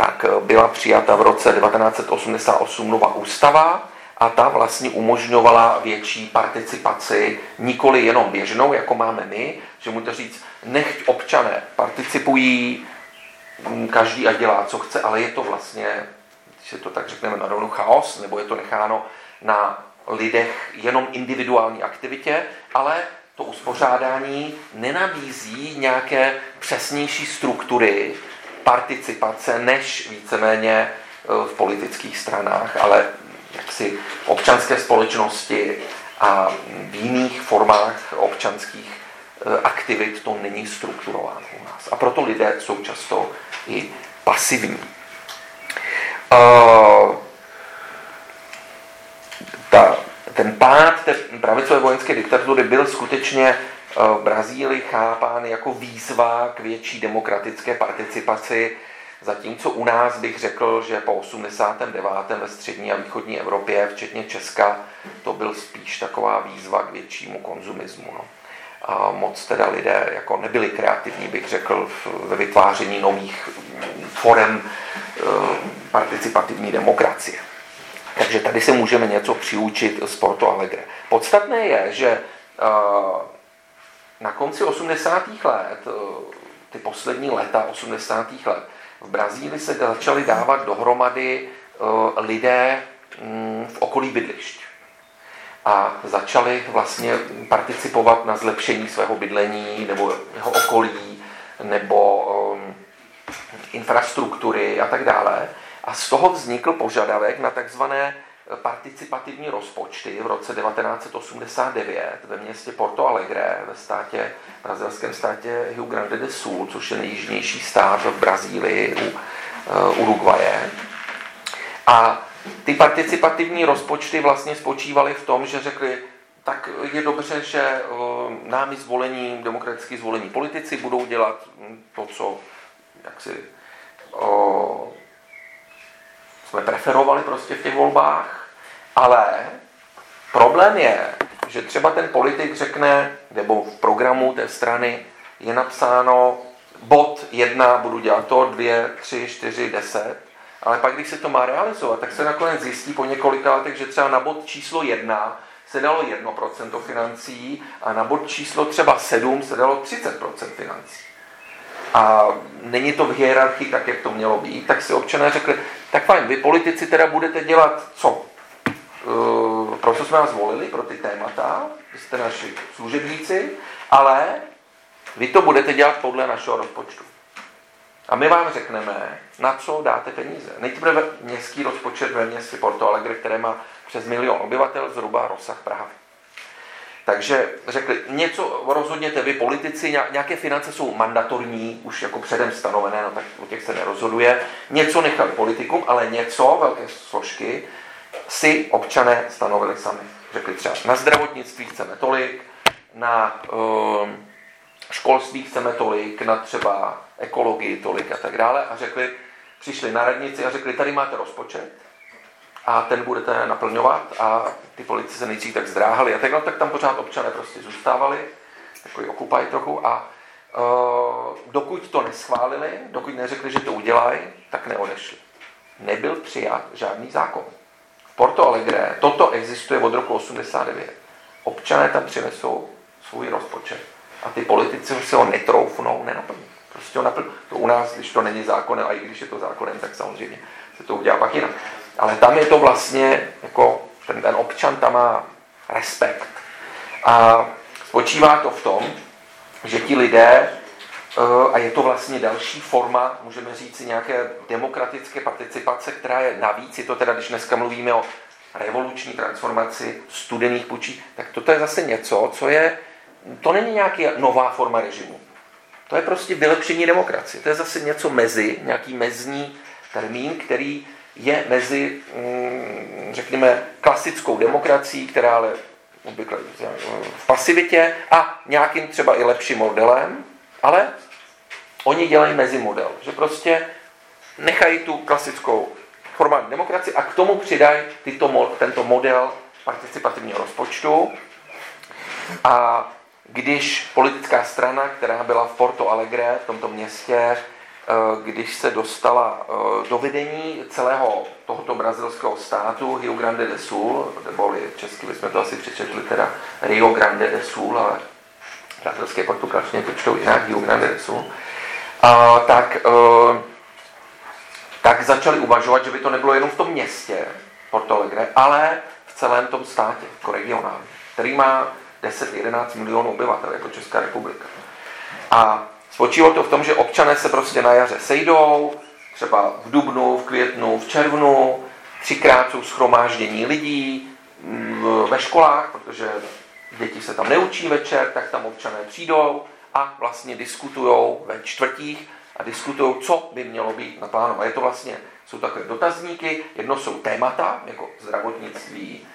Speaker 2: tak eh, byla přijata v roce 1988 nová ústava a ta vlastně umožňovala větší participaci, nikoli jenom běžnou, jako máme my, že můžete říct, nechť občané participují, každý a dělá, co chce, ale je to vlastně, když si to tak řekneme na rovnu chaos, nebo je to necháno na lidech jenom individuální aktivitě, ale to uspořádání nenabízí nějaké přesnější struktury participace, než víceméně e, v politických stranách, ale jaksi v občanské společnosti a v jiných formách občanských e, aktivit to není strukturováno u nás. A proto lidé jsou často i pasivní. Uh, ta, ten pád té pravicové vojenské diktatury byl skutečně v Brazílii chápán jako výzva k větší demokratické participaci, zatímco u nás bych řekl, že po 89. ve střední a východní Evropě, včetně Česka, to byl spíš taková výzva k většímu konzumismu. No a moc teda lidé jako nebyli kreativní, bych řekl, ve vytváření nových forem eh, participativní demokracie. Takže tady se můžeme něco přiučit z Porto Alegre. Podstatné je, že eh, na konci 80. let, eh, ty poslední léta 80. let, v Brazílii se začaly dávat dohromady lidé mm, v okolí bydlišť a začali vlastně participovat na zlepšení svého bydlení nebo jeho okolí nebo um, infrastruktury a tak dále. A z toho vznikl požadavek na takzvané participativní rozpočty v roce 1989 ve městě Porto Alegre ve státě, v brazilském státě Rio Grande do Sul, což je nejjižnější stát v Brazílii u uh, Uruguaye. A ty participativní rozpočty vlastně spočívaly v tom, že řekli, tak je dobře, že eh, námi zvolení, demokraticky zvolení politici budou dělat to, co jak si, o, eh, jsme preferovali prostě v těch volbách, ale problém je, že třeba ten politik řekne, nebo v programu té strany je napsáno bod jedna, budu dělat to, dvě, tři, čtyři, deset, ale pak, když se to má realizovat, tak se nakonec zjistí po několika letech, že třeba na bod číslo jedna se dalo 1% financí a na bod číslo třeba 7 se dalo 30% financí. A není to v hierarchii tak, jak to mělo být, tak si občané řekli, tak fajn, vy politici teda budete dělat co? Uh, proto jsme vás zvolili, pro ty témata, vy jste naši služebníci, ale vy to budete dělat podle našeho rozpočtu. A my vám řekneme, na co dáte peníze. Nejprve městský rozpočet ve městě Porto Alegre, které má přes milion obyvatel, zhruba rozsah Praha. Takže řekli, něco rozhodněte vy politici, nějaké finance jsou mandatorní, už jako předem stanovené, no tak o těch se nerozhoduje. Něco nechali politikům, ale něco, velké složky, si občané stanovili sami. Řekli třeba, na zdravotnictví chceme tolik, na uh, školství chceme tolik, na třeba ekologii tolik a tak dále a řekli, přišli na radnici a řekli, tady máte rozpočet a ten budete naplňovat a ty polici se nejdřív tak zdráhali a takhle, tak tam pořád občané prostě zůstávali, takový okupaj trochu a uh, dokud to neschválili, dokud neřekli, že to udělají, tak neodešli. Nebyl přijat žádný zákon. Porto Alegre toto existuje od roku 89. Občané tam přinesou svůj rozpočet a ty politici si ho netroufnou, nenaplní. Prostě ho naplní. To u nás, když to není zákonem, a i když je to zákonem, tak samozřejmě se to udělá pak jinak. Ale tam je to vlastně, jako ten, ten občan tam má respekt. A spočívá to v tom, že ti lidé, a je to vlastně další forma, můžeme říct, nějaké demokratické participace, která je navíc, je to teda, když dneska mluvíme o revoluční transformaci studených pučí, tak toto je zase něco, co je to není nějaká nová forma režimu. To je prostě vylepšení demokracie. To je zase něco mezi, nějaký mezní termín, který je mezi, mm, řekněme, klasickou demokracií, která ale obvykle v pasivitě a nějakým třeba i lepším modelem, ale oni dělají mezi model, že prostě nechají tu klasickou formální demokracii a k tomu přidají tyto, tento model participativního rozpočtu. A když politická strana, která byla v Porto Alegre, v tomto městě, eh, když se dostala eh, do vedení celého tohoto brazilského státu Rio Grande do Sul, neboli česky bychom to asi přečetli teda Rio Grande do Sul, ale brazilské portugalštině to čtou jinak, do Sul, a, tak, eh, tak začali uvažovat, že by to nebylo jenom v tom městě Porto Alegre, ale v celém tom státě, jako regionální, který má 10-11 milionů obyvatel, jako Česká republika. A spočívalo to v tom, že občané se prostě na jaře sejdou, třeba v dubnu, v květnu, v červnu, třikrát jsou schromáždění lidí mm, ve školách, protože děti se tam neučí večer, tak tam občané přijdou a vlastně diskutují ve čtvrtích a diskutují, co by mělo být naplánováno. Je to vlastně, jsou takové dotazníky, jedno jsou témata, jako zdravotnictví,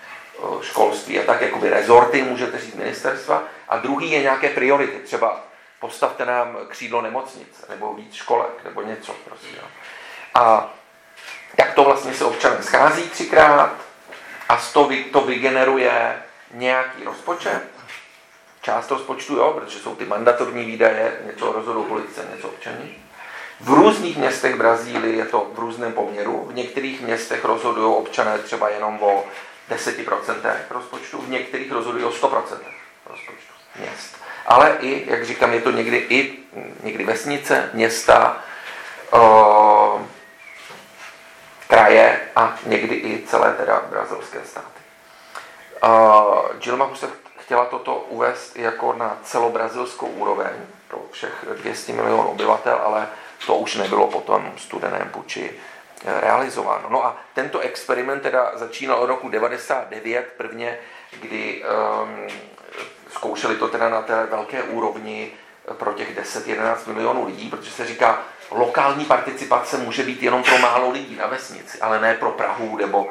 Speaker 2: školství a tak, jakoby rezorty, můžete říct ministerstva, a druhý je nějaké priority, třeba postavte nám křídlo nemocnice, nebo víc školek, nebo něco prostě. Jo. A tak to vlastně se občané schází třikrát a z toho to vygeneruje nějaký rozpočet, část rozpočtu, jo, protože jsou ty mandatorní výdaje, něco rozhodují politice, něco občaní. V různých městech Brazílie je to v různém poměru. V některých městech rozhodují občané třeba jenom o 10% rozpočtu, v některých rozhodují o 100% rozpočtu měst. Ale i, jak říkám, je to někdy i někdy vesnice, města, o, kraje a někdy i celé teda brazilské státy. Gilma se chtěla toto uvést jako na celobrazilskou úroveň pro všech 200 milionů obyvatel, ale to už nebylo potom studeném puči realizováno. No a tento experiment teda začínal od roku 99 prvně, kdy um, zkoušeli to teda na té velké úrovni pro těch 10-11 milionů lidí, protože se říká, lokální participace může být jenom pro málo lidí na vesnici, ale ne pro Prahu nebo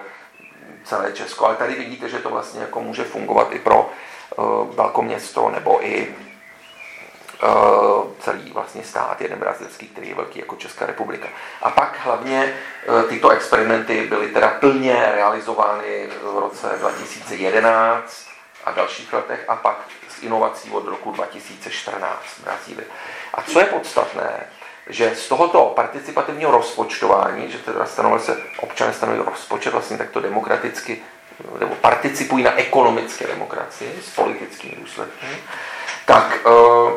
Speaker 2: celé Česko. Ale tady vidíte, že to vlastně jako může fungovat i pro uh, velkoměsto nebo i uh, celý vlastně stát, jeden brazilský, který je velký jako Česká republika. A pak hlavně uh, tyto experimenty byly teda plně realizovány v roce 2011 a dalších letech a pak s inovací od roku 2014 v Brazílii. A co je podstatné, že z tohoto participativního rozpočtování, že teda stanovili se, občané stanoví rozpočet vlastně takto demokraticky, nebo participují na ekonomické demokracii s politickými důsledky, tak uh,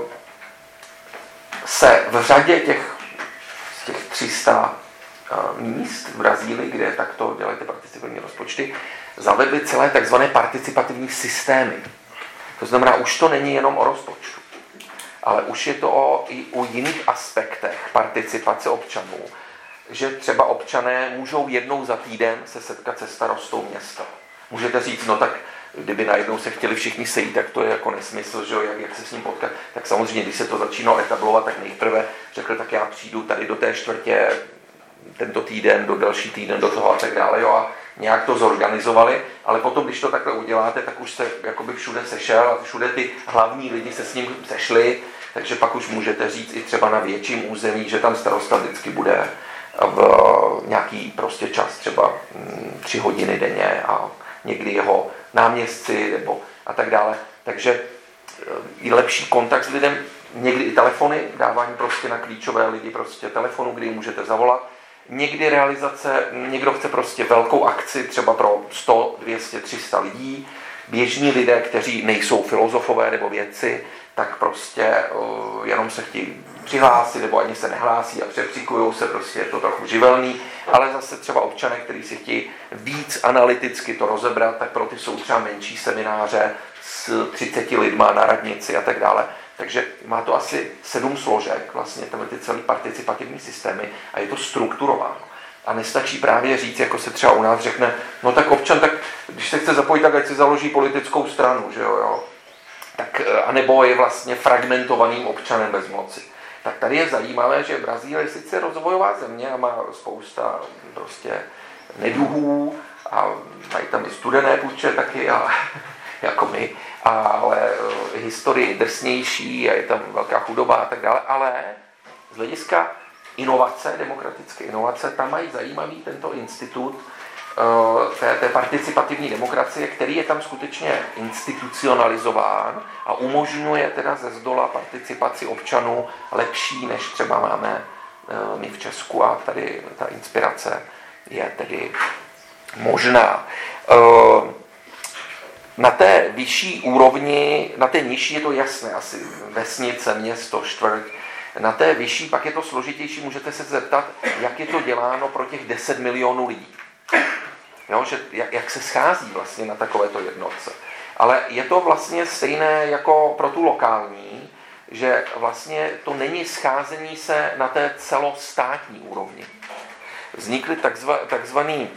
Speaker 2: se v řadě těch, z těch 300 uh, míst v Brazílii, kde takto dělají ty participativní rozpočty, zavedly celé takzvané participativní systémy. To znamená, už to není jenom o rozpočtu, ale už je to o, i o jiných aspektech participace občanů, že třeba občané můžou jednou za týden se setkat se starostou města. Můžete říct, no tak kdyby najednou se chtěli všichni sejít, tak to je jako nesmysl, že jo, jak, jak se s ním potkat. Tak samozřejmě, když se to začínalo etablovat, tak nejprve řekl, tak já přijdu tady do té čtvrtě tento týden, do další týden, do toho a tak dále, jo, a nějak to zorganizovali, ale potom, když to takhle uděláte, tak už se jakoby všude sešel a všude ty hlavní lidi se s ním sešli, takže pak už můžete říct i třeba na větším území, že tam starosta vždycky bude v nějaký prostě čas, třeba mm, tři hodiny denně a někdy jeho náměstci nebo a tak dále. Takže i lepší kontakt s lidem, někdy i telefony, dávání prostě na klíčové lidi prostě telefonu, kdy můžete zavolat. Někdy realizace, někdo chce prostě velkou akci, třeba pro 100, 200, 300 lidí. Běžní lidé, kteří nejsou filozofové nebo vědci, tak prostě uh, jenom se chtějí přihlásit nebo ani se nehlásí a přepříkují se, prostě je to trochu živelný, ale zase třeba občané, kteří si chtějí víc analyticky to rozebrat, tak pro ty jsou třeba menší semináře s 30 lidma na radnici a tak dále. Takže má to asi sedm složek, vlastně tyhle ty celý participativní systémy a je to strukturováno. A nestačí právě říct, jako se třeba u nás řekne, no tak občan, tak když se chce zapojit, tak ať si založí politickou stranu, že jo, jo. Tak, anebo je vlastně fragmentovaným občanem bez moci. Tak tady je zajímavé, že Brazílie je sice rozvojová země a má spousta prostě neduhů a mají tam i studené půjče taky, ale, jako my, ale uh, historie je drsnější a je tam velká chudoba a tak dále, ale z hlediska inovace, demokratické inovace, tam mají zajímavý tento institut té, té participativní demokracie, který je tam skutečně institucionalizován a umožňuje teda ze zdola participaci občanů lepší, než třeba máme uh, my v Česku a tady ta inspirace je tedy možná. Uh, na té vyšší úrovni, na té nižší je to jasné, asi vesnice, město, čtvrť. Na té vyšší pak je to složitější, můžete se zeptat, jak je to děláno pro těch 10 milionů lidí. Jo, že jak, jak se schází vlastně na takovéto jednotce. Ale je to vlastně stejné jako pro tu lokální, že vlastně to není scházení se na té celostátní úrovni. Vznikly takzva, takzvaný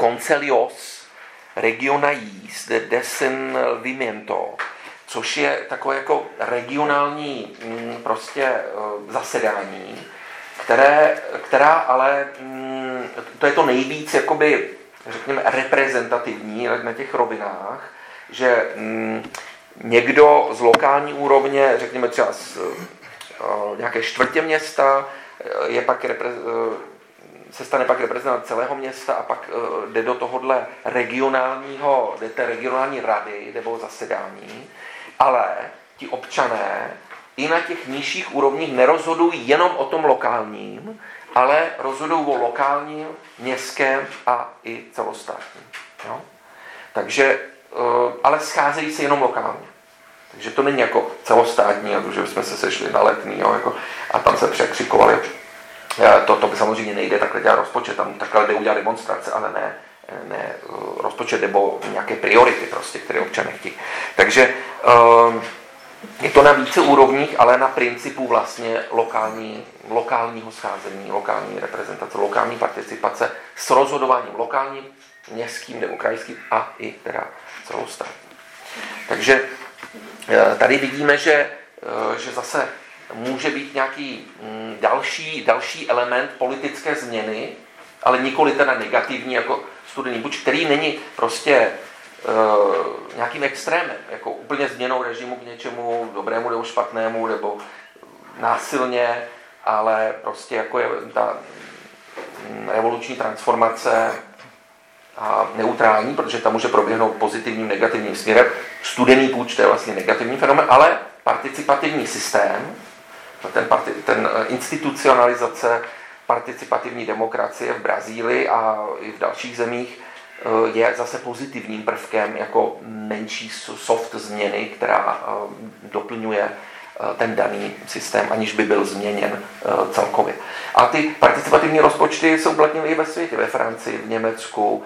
Speaker 2: concelios regionais de desenvolvimiento, což je takové jako regionální mm, prostě eh, zasedání, které, která ale, mm, to je to nejvíc jakoby, řekněme, reprezentativní na těch rovinách, že mm, někdo z lokální úrovně, řekněme třeba z eh, nějaké čtvrtě města, eh, je pak se stane pak reprezentant celého města a pak jde do tohohle regionálního, jde té regionální rady nebo zasedání ale ti občané i na těch nižších úrovních nerozhodují jenom o tom lokálním, ale rozhodují o lokálním, městském a i celostátním. Jo? Takže, eh, ale scházejí se jenom lokálně. Takže to není jako celostátní, jako že jsme se sešli na letní jo, jako, a tam se překřikovali. To, to by samozřejmě nejde takhle dělat rozpočet, tam takhle jde udělat demonstrace, ale ne, ne eh, rozpočet nebo nějaké priority, prostě, které občané chtějí. Takže um, je to na více úrovních, ale na principu vlastně lokální, lokálního scházení, lokální reprezentace, lokální participace s rozhodováním lokálním, městským nebo krajským a i teda celostátním. Takže eh, tady vidíme, že, eh, že zase může být nějaký mm, další, další element politické změny, ale nikoli teda negativní, jako studený buď, který není prostě nějakým extrémem, jako úplně změnou režimu k něčemu dobrému nebo špatnému, nebo násilně, ale prostě jako je ta mm, revoluční transformace a neutrální, protože tam může proběhnout pozitivním, negativním směrem. Studený půjč, to je vlastně negativní fenomén, ale participativní systém, ten, parti, ten eh, institucionalizace participativní demokracie v Brazílii a i v dalších zemích eh, je zase pozitivním prvkem jako menší soft změny, která eh, doplňuje eh, ten daný systém, aniž by byl změněn celkově. A ty participativní rozpočty jsou uplatněny i ve světě, ve Francii, v Německu,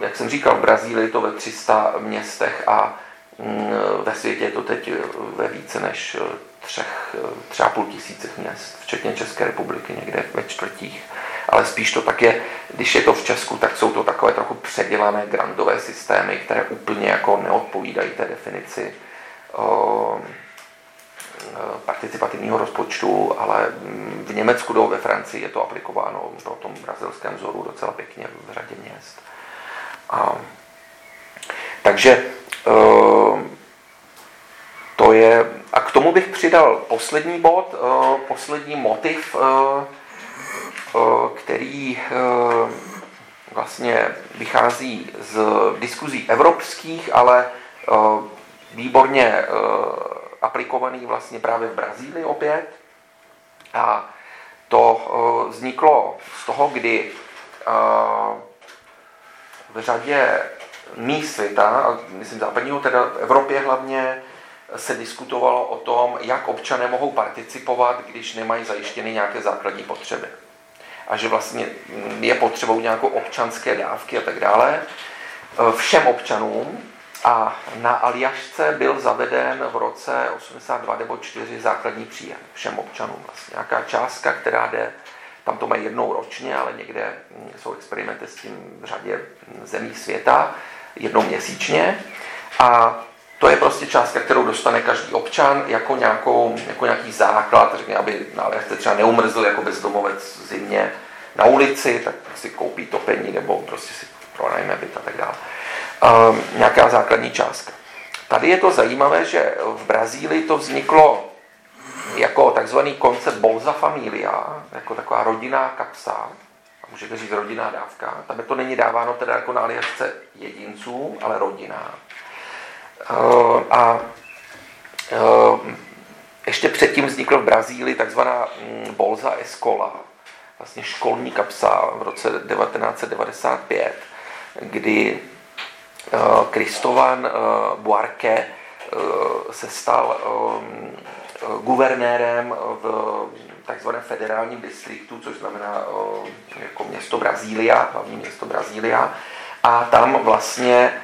Speaker 2: jak jsem říkal, v Brazílii to ve 300 městech a mm, ve světě je to teď ve více než třech, třeba půl tisících měst, včetně České republiky, někde ve čtvrtích. Ale spíš to tak je, když je to v Česku, tak jsou to takové trochu předělané grandové systémy, které úplně jako neodpovídají té definici o, participativního rozpočtu, ale v Německu nebo ve Francii je to aplikováno v tom brazilském vzoru docela pěkně v řadě měst. A, takže to je, a k tomu bych přidal poslední bod, uh, poslední motiv, uh, který vlastně vychází z diskuzí evropských, ale výborně aplikovaný vlastně právě v Brazílii opět. A to vzniklo z toho, kdy v řadě míst světa, myslím západního, teda v Evropě hlavně, se diskutovalo o tom, jak občané mohou participovat, když nemají zajištěny nějaké základní potřeby. A že vlastně je potřebou nějakou občanské dávky a tak dále. Všem občanům a na Aljašce byl zaveden v roce 82 nebo 4 základní příjem. Všem občanům vlastně. Nějaká částka, která jde, tam to mají jednou ročně, ale někde jsou experimenty s tím v řadě zemí světa, jednou měsíčně. A To je prostě částka, kterou dostane každý občan jako, nějakou, jako nějaký základ, řekně, aby se třeba neumrzl jako bezdomovec zimě na ulici, tak si koupí topení nebo prostě si pronajme byt a tak dále. Um, nějaká základní částka. Tady je to zajímavé, že v Brazílii to vzniklo jako takzvaný koncept Bolza Familia, jako taková rodinná kapsa, můžete říct rodinná dávka. Tam to není dáváno teda jako na aliasce jedinců, ale rodina. Uh, a uh, ještě předtím vznikl v Brazílii takzvaná mm, Bolza Escola, vlastně školní kapsa v roce 1995, kdy Kristovan Buarque se stal guvernérem v takzvaném federálním distriktu, což znamená jako město Brazília, hlavní město Brazília. A tam vlastně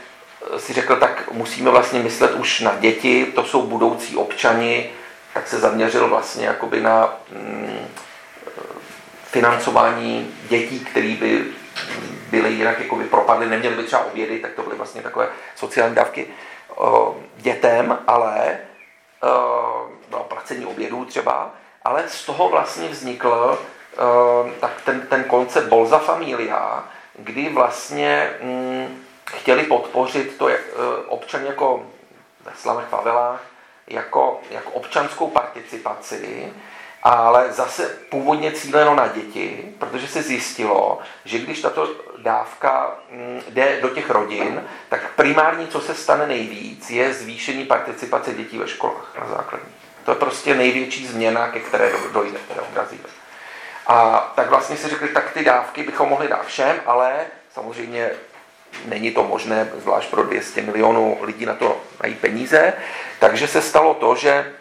Speaker 2: si řekl, tak musíme vlastně myslet už na děti, to jsou budoucí občani, tak se zaměřil vlastně jakoby na mm, financování dětí, které by byly jinak jako by propadly, neměly by třeba obědy, tak to byly vlastně takové sociální dávky dětem, ale bylo placení obědů třeba, ale z toho vlastně vznikl tak ten, ten koncept Bolza Familia, kdy vlastně hm, chtěli podpořit to občany jako ve slavech favelách, jako, jako občanskou participaci, ale zase původně cíleno na děti, protože se zjistilo, že když tato dávka mm, jde do těch rodin, tak primární, co se stane nejvíc, je zvýšení participace dětí ve školách na základní. To je prostě největší změna, ke které dojde Brazílii. A tak vlastně si řekli, tak ty dávky bychom mohli dát všem, ale samozřejmě není to možné, zvlášť pro 200 milionů lidí na to najít peníze. Takže se stalo to, že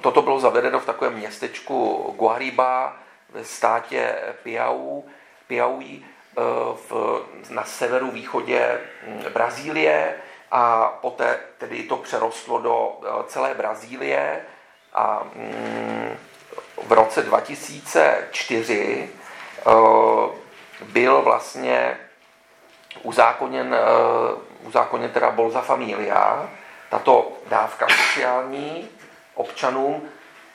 Speaker 2: Toto bylo zavedeno v takovém městečku Guariba ve státě Piau, Piauí e, v, na severu východě mm, Brazílie a poté tedy to přerostlo do e, celé Brazílie a mm, v roce 2004 e, byl vlastně uzákoněn, uzákoněn teda Bolza Familia, tato dávka sociální, občanům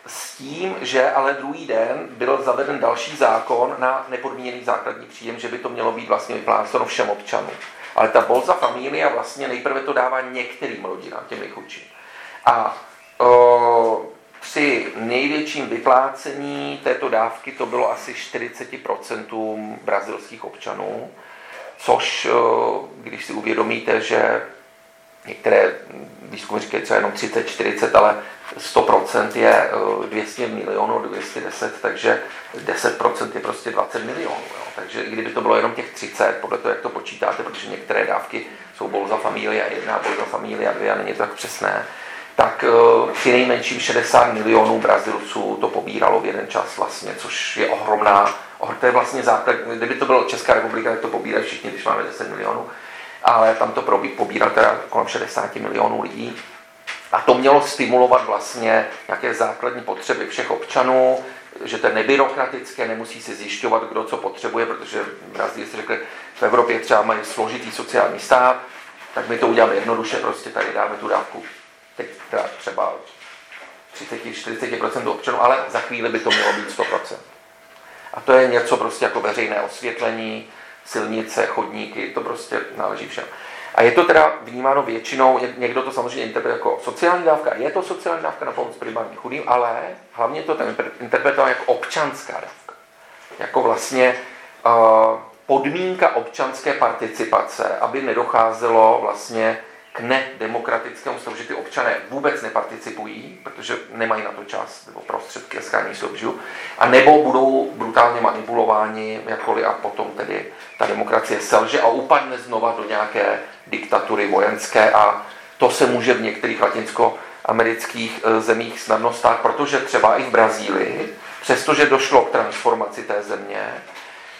Speaker 2: s tím, že ale druhý den byl zaveden další zákon na nepodmíněný základní příjem, že by to mělo být vlastně vypláceno všem občanům. Ale ta Bolza Familia vlastně nejprve to dává některým rodinám, těm nejchudším. A o, při největším vyplácení této dávky to bylo asi 40% brazilských občanů, což, když si uvědomíte, že některé výzkumy říkají třeba jenom 30-40, ale 100% je 200 eh, milionů, 210, takže 10% je prostě 20 milionů. Jo. Takže i kdyby to bylo jenom těch 30, podle toho, jak to počítáte, protože některé dávky jsou Bolza Familia 1, Bolza Familia 2 a není to tak přesné, tak eh, při nejmenším 60 milionů Brazilců to pobíralo v jeden čas vlastně, což je ohromná, to je vlastně základ, kdyby to bylo Česká republika, tak to pobírají všichni, když máme 10 milionů, ale tam to pobíral teda kolem 60 milionů lidí. A to mělo stimulovat vlastně nějaké základní potřeby všech občanů, že to je nebyrokratické, nemusí se zjišťovat, kdo co potřebuje, protože v Brazílii si řekli, v Evropě třeba mají složitý sociální stát, tak my to uděláme jednoduše, prostě tady dáme tu dávku teď třeba 30-40% občanů, ale za chvíli by to mělo být 100%. A to je něco prostě jako veřejné osvětlení, silnice, chodníky, to prostě náleží všem. A je to teda vnímáno většinou, někdo to samozřejmě interpretuje jako sociální dávka, je to sociální dávka na pomoc primárně chudým, ale hlavně to tam interpretováno jako občanská dávka. Jako vlastně uh, podmínka občanské participace, aby nedocházelo vlastně k nedemokratickému stavu, že ty občané vůbec neparticipují, protože nemají na to čas nebo prostředky a schání si a nebo budou brutálně manipulováni jakkoliv a potom tedy ta demokracie selže a upadne znova do nějaké diktatury vojenské a to se může v některých latinskoamerických e, zemích snadno stát, protože třeba i v Brazílii, přestože došlo k transformaci té země,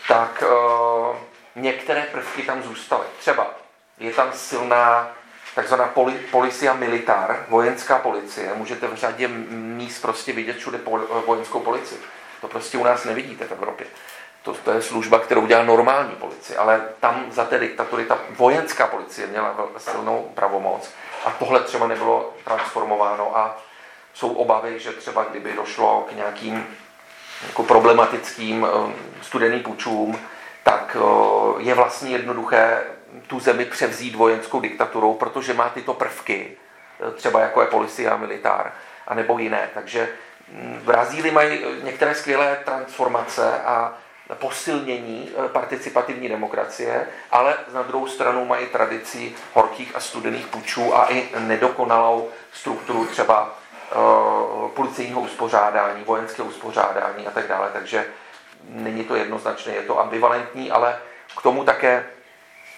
Speaker 2: tak uh, některé prvky tam zůstaly. Třeba je tam silná takzvaná poli, policia militar, vojenská policie. Můžete v řadě míst prostě vidět všude pol, vojenskou policii. To prostě u nás nevidíte v Evropě. to, to je služba, kterou dělá normální policie, ale tam za té diktatury ta vojenská policie měla silnou pravomoc a tohle třeba nebylo transformováno a jsou obavy, že třeba kdyby došlo k nějakým jako problematickým eh, studeným pučům, tak eh, je vlastně jednoduché tu zemi převzít vojenskou diktaturou, protože má tyto prvky, eh, třeba jako je policie a militár, anebo jiné. Takže mm, v Brazílii mají některé skvělé transformace a posilnění participativní demokracie, ale na druhou stranu mají tradici horkých a studených pučů a i nedokonalou strukturu třeba Eh, policejního uspořádání, vojenského uspořádání a tak dále. Takže není to jednoznačné, je to ambivalentní, ale k tomu také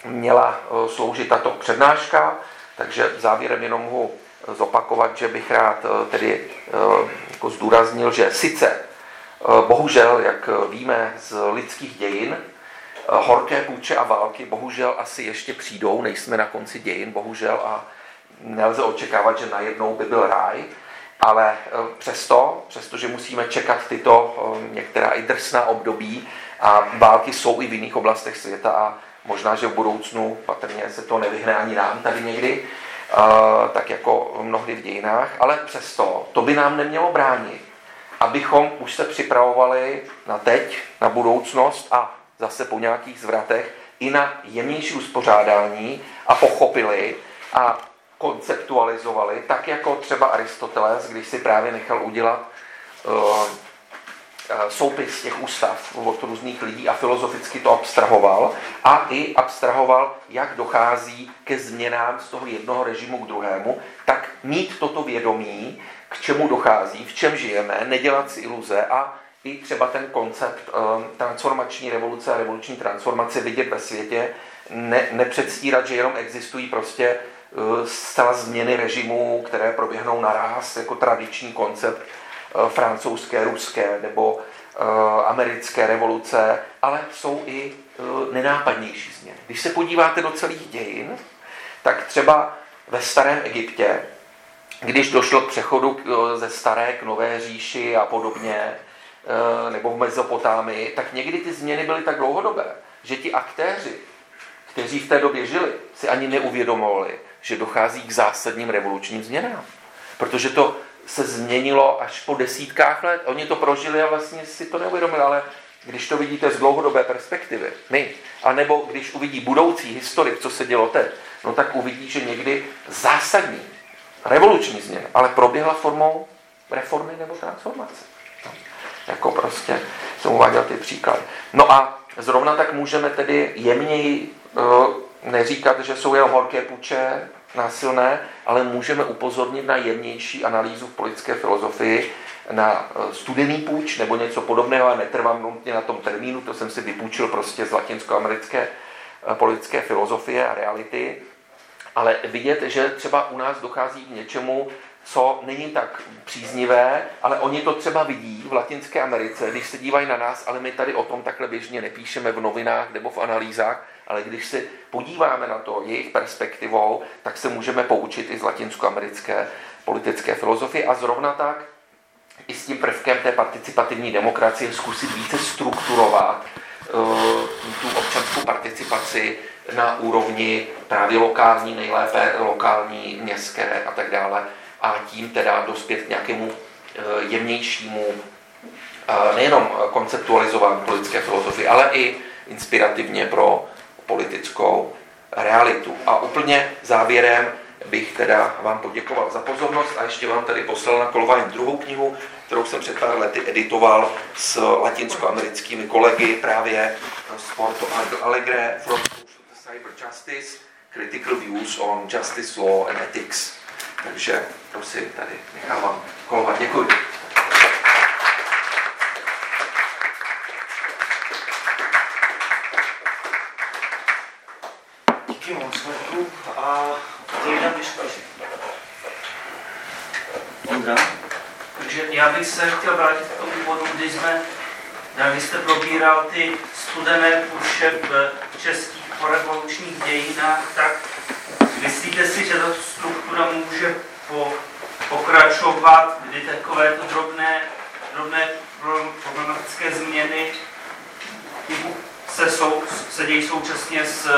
Speaker 2: měla eh, sloužit tato přednáška, takže závěrem jenom mohu zopakovat, že bych rád eh, tedy jako zdůraznil, že sice bohužel, jak víme z lidských dějin, horké půče a války bohužel asi ještě přijdou, nejsme na konci dějin, bohužel, a nelze očekávat, že najednou by byl ráj, ale eh, přesto, přestože musíme čekat tyto eh, některá i drsná období a války jsou i v jiných oblastech světa a možná, že v budoucnu patrně se to nevyhne ani nám tady někdy, eh, tak jako mnohdy v dějinách, ale přesto to by nám nemělo bránit, abychom už se připravovali na teď, na budoucnost a zase po nějakých zvratech i na jemnější uspořádání a pochopili a konceptualizovali, tak jako třeba Aristoteles, když si právě nechal udělat uh, soupis těch ústav od různých lidí a filozoficky to abstrahoval a i abstrahoval, jak dochází ke změnám z toho jednoho režimu k druhému, tak mít toto vědomí, k čemu dochází, v čem žijeme, nedělat si iluze a i třeba ten koncept um, transformační revoluce a revoluční transformace vidět ve světě, ne, nepředstírat, že jenom existují prostě Eh, zcela změny režimu, které proběhnou naraz, jako tradiční koncept eh, francouzské, ruské nebo eh, americké revoluce, ale jsou i nenápadnější změny. Když se podíváte do celých dějin, tak třeba ve starém Egyptě, když došlo k přechodu ze staré k nové říši a podobně, nebo v Mezopotámii, tak někdy ty změny byly tak dlouhodobé, že ti aktéři, kteří v té době žili, si ani neuvědomovali, že dochází k zásadním revolučním změnám. Protože to se změnilo až po desítkách let. Oni to prožili a vlastně si to neuvědomili, ale když to vidíte z dlouhodobé perspektivy, my, anebo když uvidí budoucí historik, co se dělo teď, no tak uvidí, že někdy zásadní revoluční změna, ale proběhla formou reformy nebo transformace. No, jako prostě jsem uváděl ty příklady. No a zrovna tak můžeme tedy jemněji uh, neříkat, že jsou jenom horké puče, násilné, ale můžeme upozornit na jemnější analýzu v politické filozofii, na eh, studený půjč nebo něco podobného, a netrvám nutně na tom termínu, to jsem si vypůjčil prostě z latinskoamerické eh, politické filozofie a reality, ale vidět, že třeba u nás dochází k něčemu, co není tak příznivé, ale oni to třeba vidí v Latinské Americe, když se dívají na nás, ale my tady o tom takhle běžně nepíšeme v novinách nebo v analýzách, ale když se podíváme na to jejich perspektivou, tak se můžeme poučit i z latinskoamerické politické filozofie a zrovna tak i s tím prvkem té participativní demokracie zkusit více strukturovat uh, tu občanskou participaci na úrovni právě lokální, nejlépe lokální, městské a tak dále a tím teda dospět k nějakému uh, jemnějšímu uh, nejenom konceptualizování politické filozofie, ale i inspirativně pro politickou realitu. A úplně závěrem bych teda vám poděkoval za pozornost a ještě vám tady poslal na kolování druhou knihu, kterou jsem před pár lety editoval s latinskoamerickými kolegy právě z Porto Alegre From Cyber Justice, Critical Views on Justice Law and Ethics. Takže prosím, tady nechávám kolovat. Děkuji.
Speaker 1: Díky moc, Marku. A otevírám diskuzi. Ondra?
Speaker 3: Takže já bych se chtěl vrátit k tomu bodu, kdy jsme, kdy jste probíral ty studené puše v českých porevolučních dějinách, tak myslíte si, že ta struktura může po, pokračovat, kdy takovéto drobné, drobné problematické změny se, sou, se dějí současně s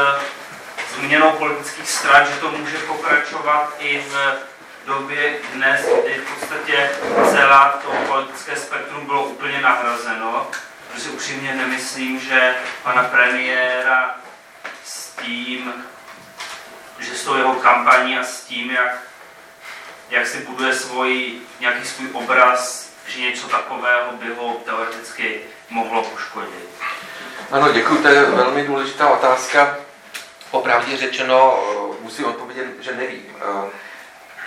Speaker 3: změnou politických stran, že to může pokračovat i v době dnes, kdy v podstatě celá to politické spektrum bylo úplně nahrazeno. Protože upřímně nemyslím, že pana premiéra s tím, že s tou jeho kampaní a s tím, jak, jak si buduje svůj, nějaký svůj obraz, že něco takového by ho teoreticky mohlo poškodit.
Speaker 2: Ano, děkuji, to je velmi důležitá otázka. Opravdě řečeno, eh, musím odpovědět, že nevím. Eh,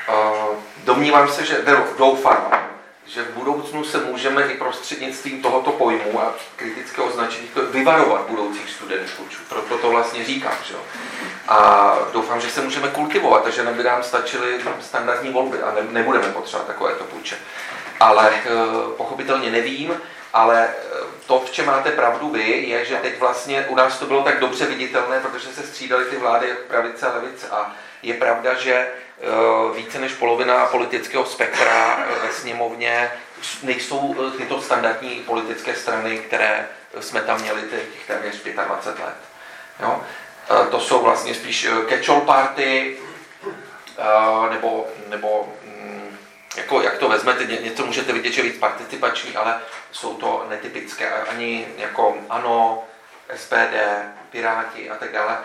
Speaker 2: eh, domnívám se, že doufám, že v budoucnu se můžeme i prostřednictvím tohoto pojmu a kritického označení vyvarovat budoucích studentů. Proto to vlastně říkám. Že? A doufám, že se můžeme kultivovat, takže by nám stačily standardní volby a ne, nebudeme potřebovat takovéto půjče. Ale pochopitelně nevím, ale to, v čem máte pravdu vy, je, že teď vlastně u nás to bylo tak dobře viditelné, protože se střídaly ty vlády pravice a levice. A je pravda, že eh, více než polovina politického spektra eh, ve sněmovně nejsou eh, tyto standardní politické strany, které jsme tam měli těch téměř 25 let. Jo? To jsou vlastně spíš catch-all party, nebo, nebo jako, jak to vezmete, něco můžete vidět, že je víc participační, ale jsou to netypické, ani jako ANO, SPD, Piráti a tak dále.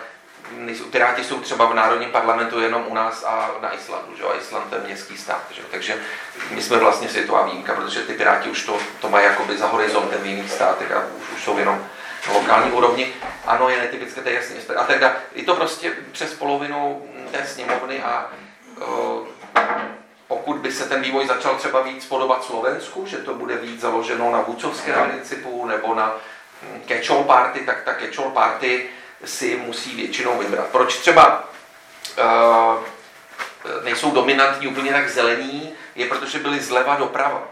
Speaker 2: Piráti jsou třeba v Národním parlamentu jenom u nás a na Islandu, že? a Island je městský stát. Že? Takže my jsme vlastně světová výjimka, protože ty Piráti už to, to mají jakoby za horizontem v jiných státech a už, už jsou jenom na lokální úrovni. Ano, je netypické, to je jasně. A teda je to prostě přes polovinu té sněmovny a pokud by se ten vývoj začal třeba víc podobat Slovensku, že to bude víc založeno na vůcovském principu nebo na hm, catch-all party, tak ta catch-all party si musí většinou vybrat. Proč třeba uh, nejsou dominantní úplně tak zelení, je protože byli zleva doprava.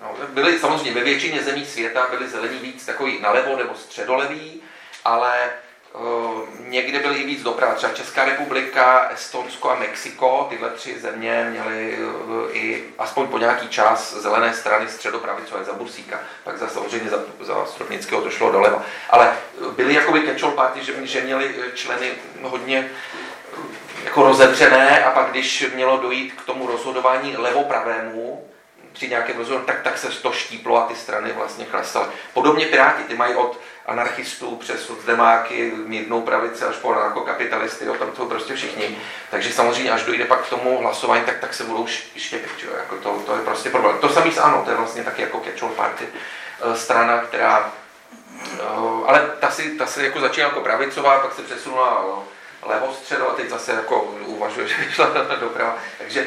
Speaker 2: No, byli samozřejmě ve většině zemí světa byli zelení víc takový nalevo nebo středoleví, ale Eh, někde byly i víc doprava. Třeba Česká republika, Estonsko a Mexiko, tyhle tři země měly eh, i aspoň po nějaký čas zelené strany středopravicové za Bursíka. Pak za samozřejmě za, za Stropnického to šlo doleva. Ale byly jakoby catch party, že, že měli členy hodně eh, jako rozevřené a pak když mělo dojít k tomu rozhodování levopravému, při nějakém rozhodování, tak, tak se to štíplo a ty strany vlastně klesaly. Podobně Piráti, ty mají od anarchistů přes demáky, mírnou pravici až po anarchokapitalisty, jo, tam jsou prostě všichni. Takže samozřejmě, až dojde pak k tomu hlasování, tak, tak se budou štěpit. Jako to, to, je prostě problém. To samý s ANO, to je vlastně taky jako catch party eh, strana, která eh, ale ta si, ta si jako začíná jako pravicová, pak se přesunula levostředo a teď zase jako uvažuje, že šla doprava. Takže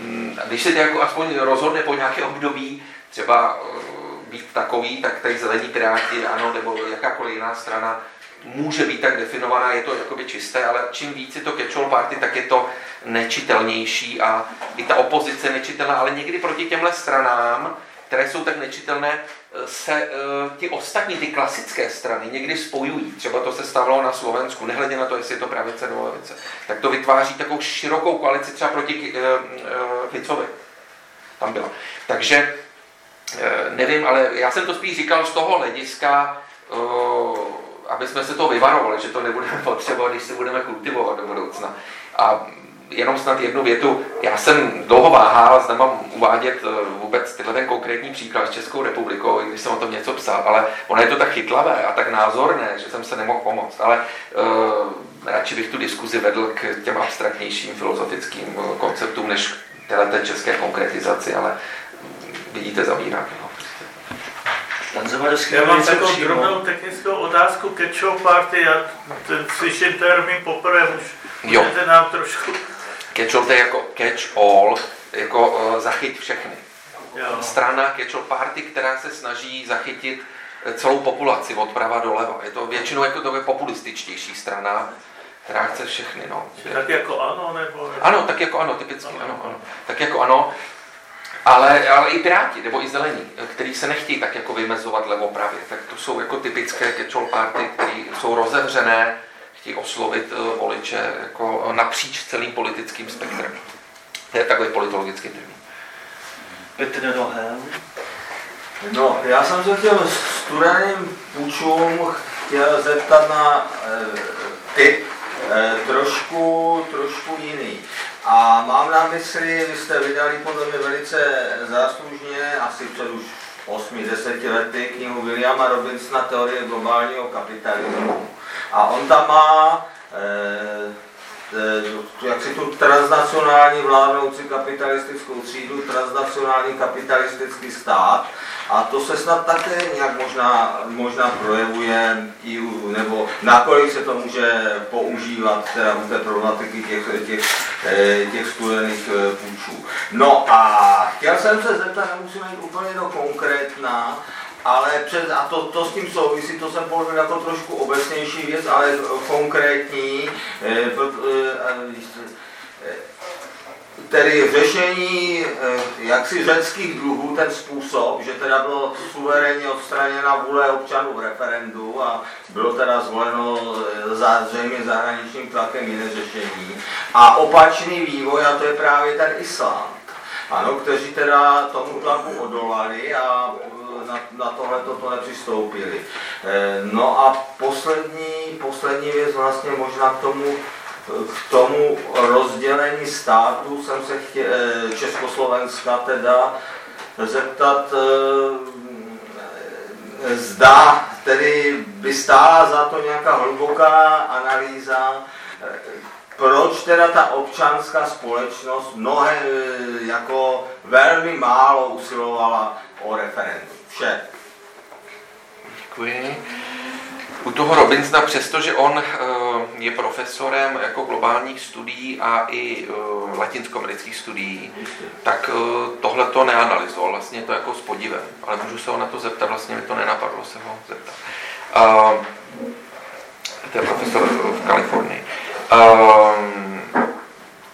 Speaker 2: mm, když se jako aspoň rozhodne po nějaké období, třeba eh, být takový, tak tady zelení piráti, ano, nebo jakákoliv jiná strana může být tak definovaná, je to jakoby čisté, ale čím víc je to catch party, tak je to nečitelnější a i ta opozice nečitelná, ale někdy proti těmhle stranám, které jsou tak nečitelné, se uh, ti ostatní, ty klasické strany někdy spojují. Třeba to se stalo na Slovensku, nehledě na to, jestli je to pravice nebo levice. Tak to vytváří takovou širokou koalici třeba proti uh, uh, Ficovi. Tam byla. Takže nevím, ale já jsem to spíš říkal z toho hlediska, eh, aby jsme se to vyvarovali, že to nebudeme potřebovat, když se budeme kultivovat do budoucna. A jenom snad jednu větu. Já jsem dlouho váhal, zda mám uvádět eh, vůbec tyhle ten konkrétní příklad s Českou republikou, i když jsem o tom něco psal, ale ono je to tak chytlavé a tak názorné, že jsem se nemohl pomoct. Ale uh, radši bych tu diskuzi vedl k těm abstraktnějším filozofickým konceptům, než téhle české konkretizaci, ale vidíte zavírat. No.
Speaker 4: Já mám takovou drobnou technickou otázku catch-all party, já ten slyším termín poprvé, už můžete nám trošku...
Speaker 2: Catch-all to je jako catch-all, jako uh, zachyt všechny. Jo. Strana catch-all party, která se snaží zachytit eh, celou populaci od prava do leva. Je to většinou jako to populističtější strana, která chce všechny. No.
Speaker 4: Tak jako ano, nebo...
Speaker 2: Ano, tak jako ano, typicky, ano, ano. ano. Tak jako ano, ale, ale i Piráti, nebo i zelení, kteří se nechtějí tak jako vymezovat levopravě, tak to jsou jako typické catch party, které jsou rozevřené, chtějí oslovit uh, voliče jako napříč celým politickým spektrem. To je takový politologický termín.
Speaker 1: Petr Nohel.
Speaker 5: No, já jsem se chtěl studijním půjčům chtěl zeptat na typ trošku, trošku jiný. A mám na mysli, vy jste vydali podle mě velice záslužně, asi před už 8-10 lety, knihu Williama Robinsona Teorie globálního kapitalismu. A on tam má eh, eh, jak si tu transnacionální vládnoucí kapitalistickou třídu, transnacionální kapitalistický stát a to se snad také nějak možná, možná projevuje, i nebo nakolik se to může používat teda u té problematiky těch, těch, eh, těch studených eh, půjčů. No a chtěl jsem se zeptat, nemusíme jít úplně do konkrétna, ale před, a to, to s tím souvisí, to jsem položil jako trošku obecnější věc, ale konkrétní, eh, tedy řešení eh, jaksi řeckých dluhů, ten způsob, že teda bylo suverénně odstraněna vůle občanů v referendu a bylo teda zvoleno eh, za, zřejmě zahraničním tlakem jiné řešení. A opačný vývoj, a to je právě ten Island. Ano, kteří teda tomu tlaku odolali a eh, na, na tohle to nepřistoupili. No a poslední, poslední věc vlastně možná k tomu k tomu rozdělení státu jsem se chtěl, eh, Československa teda zeptat, eh, zda tedy by stála za to nějaká hluboká analýza, eh, proč teda ta občanská společnost mnohé jako velmi málo usilovala o referendum. Vše.
Speaker 2: Děkuji u toho Robinsona, přestože on eh, je profesorem jako globálních studií a i eh, latinskoamerických studií, tak eh, tohle to neanalyzoval, vlastně to jako s podivem. Ale můžu se ho na to zeptat, vlastně mi to nenapadlo se ho zeptat. to je profesor v Kalifornii.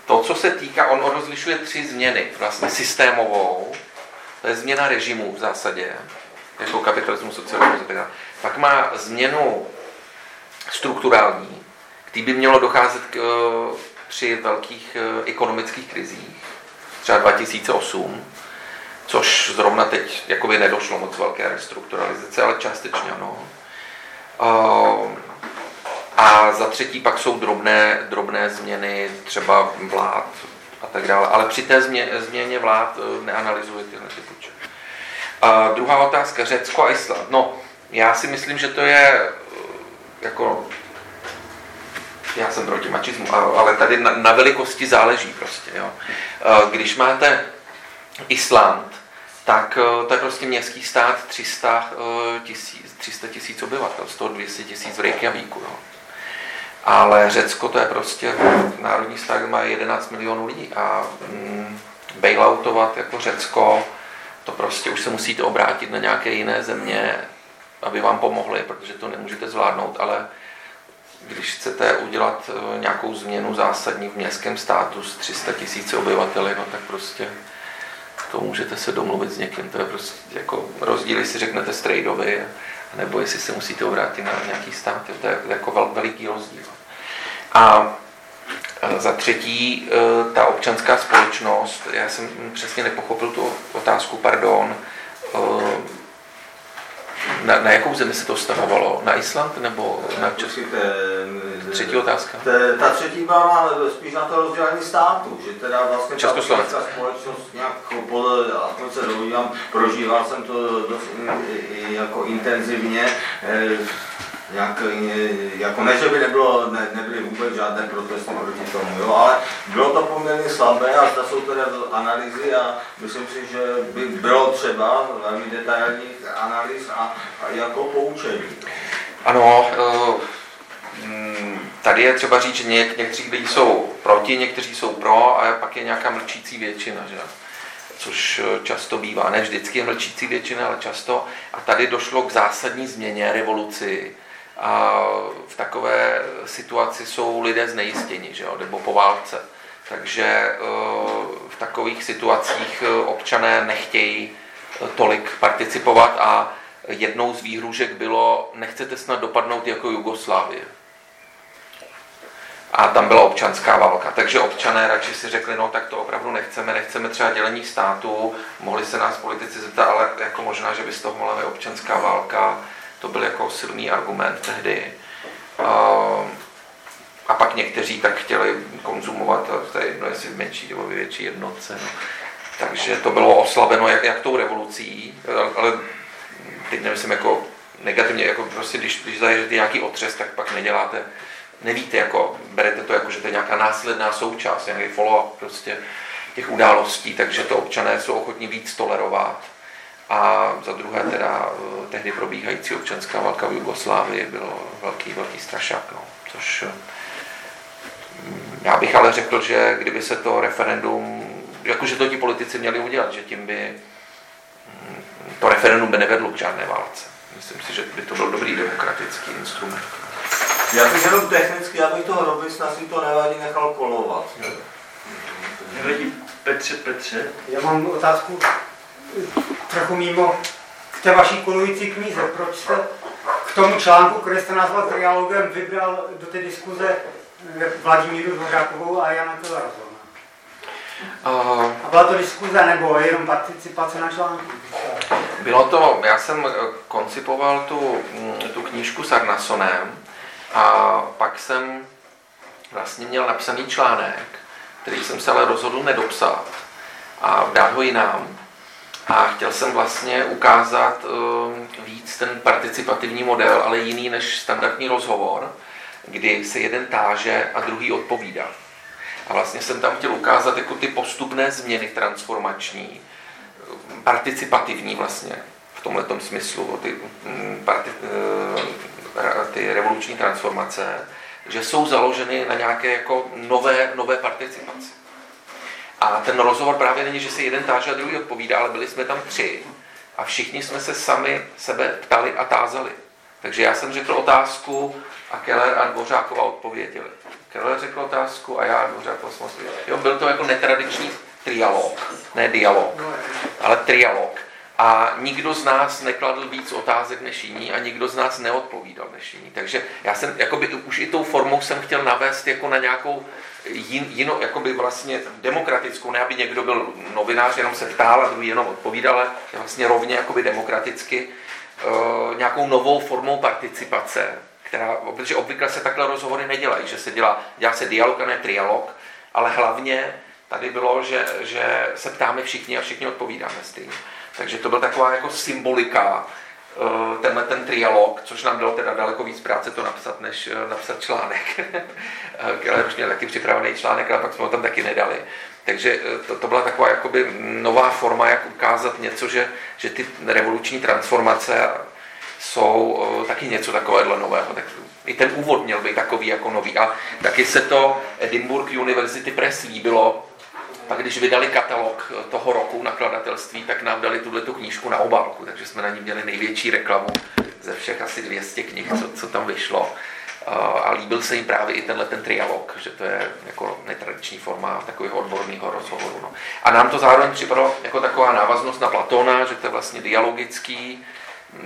Speaker 2: To, co se týká, on rozlišuje tři změny, vlastně systémovou, to je změna režimu v zásadě, jako kapitalismus, socialismus a. Pak má změnu strukturální, který by mělo docházet k, eh, při velkých eh, ekonomických krizích, třeba 2008, což zrovna teď jakoby nedošlo moc velké restrukturalizace, ale částečně ano. Eh, a za třetí pak jsou drobné, drobné změny třeba vlád a tak dále. Ale při té změně vlád neanalyzuje tyhle ty a druhá otázka, Řecko a Island. No, já si myslím, že to je eh, jako já jsem proti mačismu, ale tady na, na velikosti záleží prostě. Jo. Eh, když máte Island, tak eh, to je prostě městský stát 300 tisíc, 300 tisíc obyvatel, 100, 200 tisíc v Reykjavíku. Jo. Ale Řecko to je prostě, národní stát má 11 milionů lidí a mm, bailoutovat jako Řecko, to prostě už se musíte obrátit na nějaké jiné země, aby vám pomohly, protože to nemůžete zvládnout, ale když chcete udělat eh, nějakou změnu zásadní v městském státu s 300 tisíci obyvateli, no tak prostě to můžete se domluvit s někým. To je prostě jako rozdíl, jestli řeknete strejdovi, nebo jestli se musíte obrátit na nějaký stát. To je jako vel, veliký rozdíl. A za třetí, e, ta občanská společnost, já jsem přesně nepochopil tu otázku, pardon, e, na, na jakou zemi se to stahovalo? Na Island nebo na Česko? Třetí otázka.
Speaker 5: Te, ta třetí byla spíš na to rozdělení státu, že teda vlastně občanská společnost nějak podle, aspoň se dovídám, prožíval jsem to dost jako intenzivně, e, nějak, jako ne, že by nebylo, ne, nebyly vůbec žádné protesty proti tomu, jo, ale bylo to poměrně slabé a zda jsou teda analýzy a myslím si, že by bylo třeba velmi detailních analýz a, a jako poučení.
Speaker 2: Ano, uh, tady je třeba říct, že něk, někteří lidi jsou proti, někteří jsou pro a pak je nějaká mlčící většina, že? což eh, často bývá, ne vždycky je mlčící většina, ale často. A tady došlo k zásadní změně, revoluci, a v takové situaci jsou lidé znejistěni, že jo, nebo po válce. Takže eh, v takových situacích eh, občané nechtějí eh, tolik participovat a jednou z výhružek bylo, nechcete snad dopadnout jako Jugoslávie. A tam byla občanská válka. Takže občané radši si řekli, no tak to opravdu nechceme, nechceme třeba dělení státu, mohli se nás politici zeptat, ale jako možná, že by z toho mohla být občanská válka, to byl jako silný argument tehdy. A pak někteří tak chtěli konzumovat, to je jedno, jestli v menší nebo větší jednotce. No. Takže to bylo oslabeno jak, jak tou revolucí, ale teď nemyslím jako negativně, jako prostě když, když zažijete nějaký otřes, tak pak neděláte, nevíte, jako berete to jako, že to je nějaká následná součást, nějaký follow-up prostě těch událostí, takže to občané jsou ochotní víc tolerovat. A za druhé teda eh, tehdy probíhající občanská válka v Jugoslávii bylo velký, velký strašák, no, což mm, já bych ale řekl, že kdyby se to referendum, jakože to ti politici měli udělat, že tím by mm, to referendum by nevedlo k žádné válce. Myslím si, že by to byl dobrý demokratický instrument.
Speaker 5: Já bych jenom technicky, abych toho robil, snad si to nevadí, nechal kolovat.
Speaker 1: Nevadí Petře, Petře.
Speaker 6: Já mám otázku trochu mimo k té vaší kolující knize. Proč jste k tomu článku, který jste nazval trialogem, vybral do té diskuze Vladimíru Dvořákovou a Jana Kelarazovna? Uh, a byla to diskuze nebo jenom participace na článku?
Speaker 2: Bylo to, já jsem eh, koncipoval tu, mm, tu knížku s Arnasonem a pak jsem vlastně měl napsaný článek, který jsem se ale rozhodl nedopsat a dát ho jinam. A chtěl jsem vlastně ukázat uh, víc ten participativní model, ale jiný než standardní rozhovor, kdy se jeden táže a druhý odpovídá. A vlastně jsem tam chtěl ukázat jako ty postupné změny transformační, participativní vlastně v tomhle smyslu, ty, mm, parti, eh, ty revoluční transformace, že jsou založeny na nějaké jako nové, nové participaci. A ten rozhovor právě není, že se jeden táže a druhý odpovídá, ale byli jsme tam tři a všichni jsme se sami sebe ptali a tázali. Takže já jsem řekl otázku a Keller a Dvořáková odpověděli. Keller řekl otázku a já a Dvořáková jsme odpověděli. Jo, byl to jako netradiční trialog, ne dialog, ale trialog. A nikdo z nás nekladl víc otázek než jiní a nikdo z nás neodpovídal než jiní. Takže já jsem jakoby, už i tou formou jsem chtěl navést jako na nějakou jin, jinou, jakoby vlastně demokratickou, ne aby někdo byl novinář, jenom se ptal a druhý jenom odpovídal, ale vlastně rovně jakoby demokraticky uh, nějakou novou formou participace, která, protože obvykle se takhle rozhovory nedělají, že se dělá, dělá se dialog a ne trialog, ale hlavně tady bylo, že, že se ptáme všichni a všichni odpovídáme stejně. Takže to byla taková jako symbolika, eh, tenhle ten trialog, což nám dalo teda daleko víc práce to napsat, než eh, napsat článek. Ale už měl taky připravený článek, ale pak jsme ho tam taky nedali. Takže eh, to, to byla taková jakoby nová forma, jak ukázat něco, že, že ty revoluční transformace jsou taky něco takového nového. Tak i ten úvod měl být takový jako nový. A taky se to Edinburgh University Press líbilo, pak když vydali katalog toho roku nakladatelství, tak nám dali tuhle knížku na obálku, takže jsme na ní měli největší reklamu ze všech asi 200 knih, co, co tam vyšlo. A líbil se jim právě i tenhle ten trialog, že to je jako netradiční forma takového odborného rozhovoru. No. A nám to zároveň připadalo jako taková návaznost na Platona, že to je vlastně dialogický,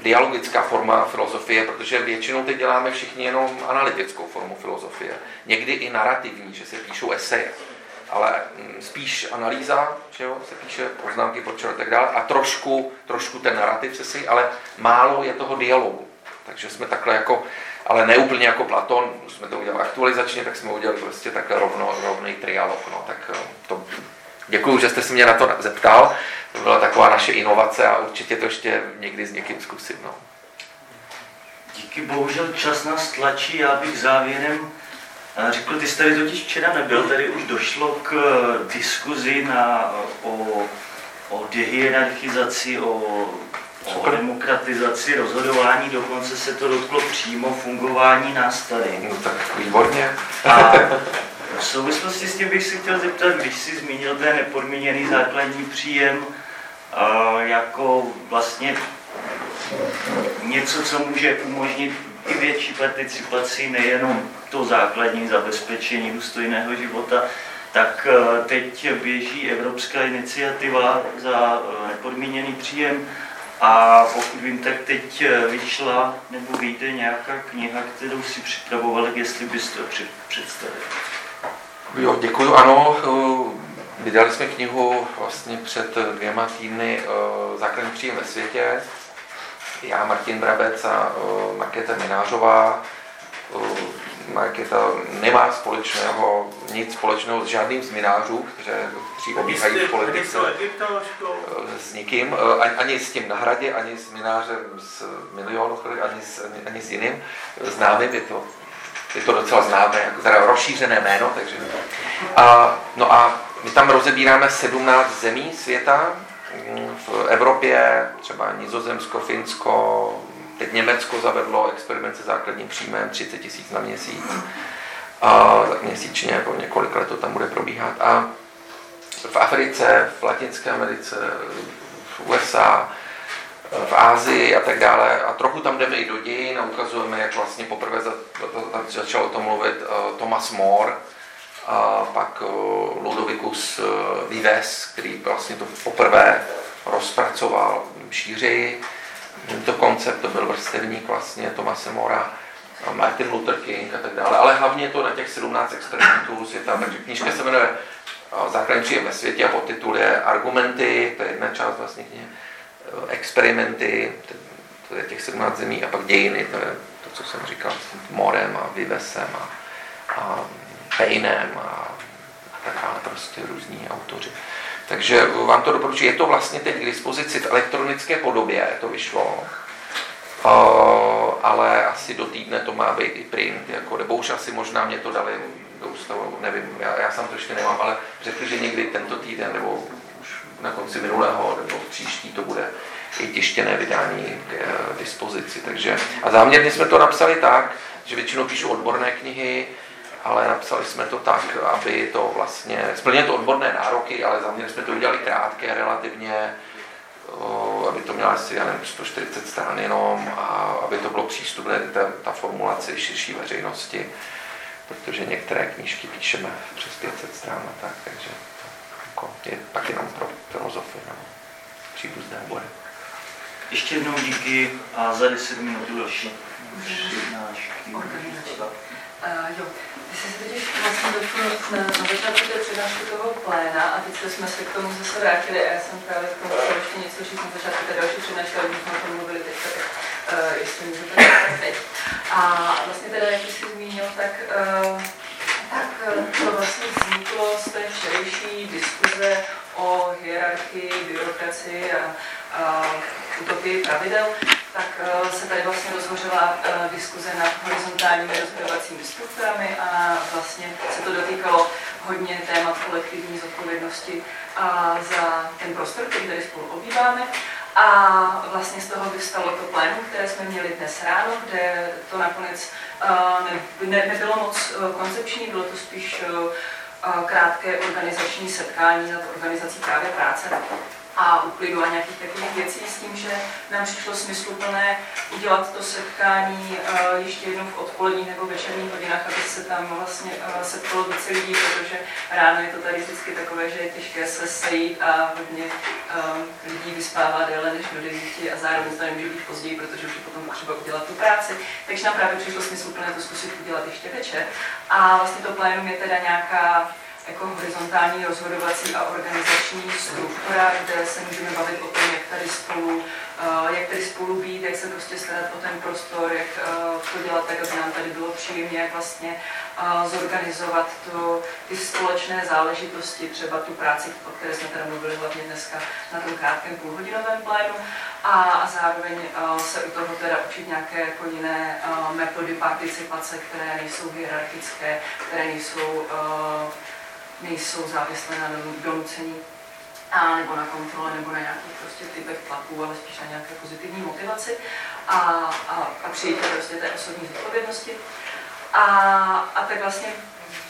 Speaker 2: dialogická forma filozofie, protože většinou teď děláme všichni jenom analytickou formu filozofie. Někdy i narrativní, že se píšou eseje ale mm, spíš analýza, že jo, se píše poznámky, počer a tak dále, a trošku, trošku ten narrativ se si, ale málo je toho dialogu. Takže jsme takhle jako, ale ne úplně jako Platon, jsme to udělali aktualizačně, tak jsme udělali prostě takhle rovno, rovný trialog. No, tak eh, to, děkuji, že jste se mě na to zeptal. To byla taková naše inovace a určitě to ještě někdy s někým zkusím. No.
Speaker 1: Díky, bohužel čas nás tlačí, já bych závěrem Řekl, ty jsi tady totiž včera nebyl, tady už došlo k eh, diskuzi na, o, o dehierarchizaci, o, o demokratizaci rozhodování, dokonce se to dotklo přímo fungování nás tady.
Speaker 2: No tak výborně.
Speaker 1: A v souvislosti s tím bych se chtěl zeptat, když jsi zmínil ten nepodmíněný základní příjem, jako vlastně něco, co může umožnit i větší participaci, nejenom to základní zabezpečení důstojného života, tak eh, teď běží evropská iniciativa za eh, nepodmíněný příjem a pokud vím, tak teď eh, vyšla nebo vyjde nějaká kniha, kterou si připravovali, jestli bys to představil.
Speaker 2: Jo, děkuji, ano. Vydali jsme knihu vlastně před dvěma týdny Základní příjem ve světě já, Martin Brabec a Markéta Minářová. Markéta nemá společného, nic společného s žádným z minářů, kteří obíhají v politice. S nikým, ani s tím na hradě, ani s minářem z milionu, ani s, ani, ani s jiným známým. Je to, je to docela známé, jako teda rozšířené jméno, takže... A, no a my tam rozebíráme 17 zemí světa, v Evropě, třeba Nizozemsko, Finsko, teď Německo zavedlo experiment se základním příjmem 30 tisíc na měsíc a měsíčně, jako několik let to tam bude probíhat. A v Africe, v Latinské Americe, v USA, v Ázii a tak dále. A trochu tam jdeme i do dějin a ukazujeme, jak vlastně poprvé začal o tom mluvit eh, Thomas More, a pak eh, Ludovicus eh, Vives, který vlastně to poprvé rozpracoval šířeji. To koncept, to byl vrstevník vlastně Tomase Mora, Martin Luther King a tak dále, ale hlavně to na těch 17 experimentů světa. Takže knížka se jmenuje eh, Základní příjem ve světě a podtitul je Argumenty, to je jedna část vlastně knihy, experimenty, to je těch 17 zemí a pak dějiny, to je to, co jsem říkal s Morem a Vivesem a, a Paynem a, a tak dále, prostě různí autoři. Takže vám to doporučuji. Je to vlastně teď k dispozici v elektronické podobě, to vyšlo. Uh, ale asi do týdne to má být i print, jako, nebo už asi možná mě to dali do ústavu, nevím, já, já sám to ještě nemám, ale řekli, že někdy tento týden, nebo už na konci minulého, nebo příští to bude i tištěné vydání k uh, dispozici. Takže, a záměrně jsme to napsali tak, že většinou píšu odborné knihy, ale napsali jsme to tak, aby to vlastně, splnilo to odborné nároky, ale záměrně jsme to udělali krátké relativně, aby to mělo asi, já nevím, 140 stran jenom a aby to bylo přístupné, ta, ta formulace širší veřejnosti, protože některé knížky píšeme přes 500 stran a tak, takže jako je pak jenom pro filozofy, no, příbuzné obory.
Speaker 1: Ještě jednou díky a za 10 minut další.
Speaker 7: Uh, jo, ty jsi vlastně dotkl na, začátku té přednášky toho pléna a teď jsme se k tomu zase vrátili a já jsem právě k tomu na začátku té další přednášky, ale jsme o tom mluvili teď, teď. A vlastně teda, jak jsi zmínil, tak uh, tak to vlastně vzniklo z té včerejší diskuze o hierarchii, byrokracii a utopii pravidel, tak uh, se tady vlastně rozhořela uh, diskuze nad horizontálními rozhodovacími strukturami a vlastně se to dotýkalo hodně témat kolektivní zodpovědnosti a za ten prostor, který tady spolu obýváme. A vlastně z toho vystalo to plénum, které jsme měli dnes ráno, kde to nakonec ne, nebylo moc koncepční, bylo to spíš krátké organizační setkání nad organizací právě práce a uplynu a nějakých takových věcí s tím, že nám přišlo smysluplné udělat to setkání uh, ještě jednou v odpoledních nebo večerních hodinách, aby se tam vlastně uh, setkalo více lidí, protože ráno je to tady vždycky takové, že je těžké se sejít a hodně um, lidí vyspává déle než do 9 a zároveň to nemůže být později, protože už je potom potřeba udělat tu práci. Takže nám právě přišlo smysluplné to zkusit udělat ještě večer. A vlastně to plénum je teda nějaká jako horizontální rozhodovací a organizační struktura, kde se můžeme bavit o tom, jak tady spolu, uh, jak tady spolu být, jak se prostě starat o ten prostor, jak uh, to dělat tak, aby nám tady bylo příjemně, jak vlastně uh, zorganizovat to, ty společné záležitosti, třeba tu práci, o které jsme tady mluvili hlavně dneska na tom krátkém půlhodinovém plénu. A, a zároveň se u toho teda učit nějaké jako jiné metody participace, které nejsou hierarchické, které nejsou nejsou závislé na donucení a nebo na kontrole, nebo na nějakých prostě typech tlaků, ale spíš na nějaké pozitivní motivaci a, a, a přijetí prostě té osobní zodpovědnosti. A, a tak vlastně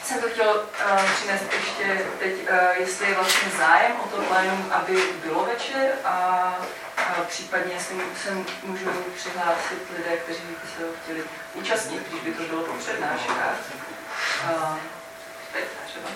Speaker 7: jsem to chtěl uh, přinést ještě teď, uh, jestli je vlastně zájem o to plénum, aby bylo večer a, a případně jestli se můžou přihlásit lidé, kteří by se chtěli účastnit, když by to bylo po přednáškách. Uh, třeba.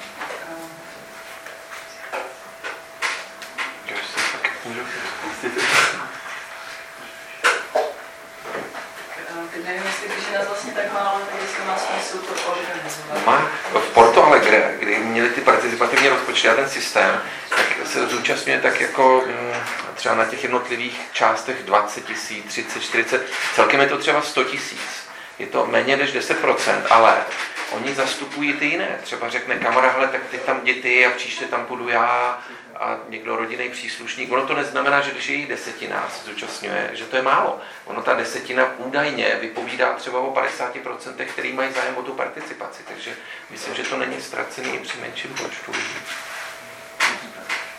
Speaker 7: Teď nevím, jestli když je nás vlastně tak málo, tak jestli má smysl to organizovat.
Speaker 2: Má v Porto Alegre, kdy měli ty participativní rozpočty a ten systém, tak se zúčastňuje tak jako mm, třeba na těch jednotlivých částech 20 tisíc, 30, 40, celkem je to třeba 100 tisíc. Je to méně než 10%, ale oni zastupují ty jiné. Třeba řekne kamarád, hele, tak ty tam děti a příště tam půjdu já a někdo rodinný příslušník. Ono to neznamená, že když je jich desetina se zúčastňuje, že to je málo. Ono ta desetina údajně vypovídá třeba o 50%, který mají zájem o tu participaci. Takže myslím, že to není ztracený při menším počtu lidí.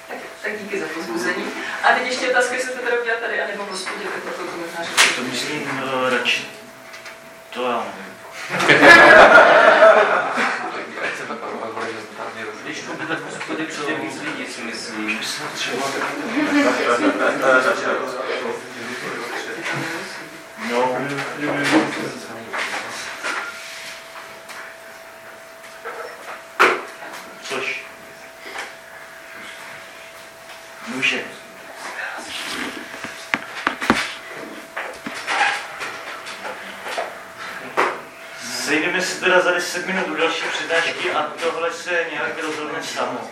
Speaker 7: Tak, tak díky za pozbuzení. A teď ještě otázka, jestli to teda udělat tady, anebo v hospodě, tak to možná
Speaker 1: To myslím uh, radši, to já nevím.
Speaker 3: Když to bude v hospodě, přijde víc lidí, si myslím.
Speaker 1: No, což může. Sejdeme se teda za 10 minut u další přednášky a tohle se nějak rozhodne samo.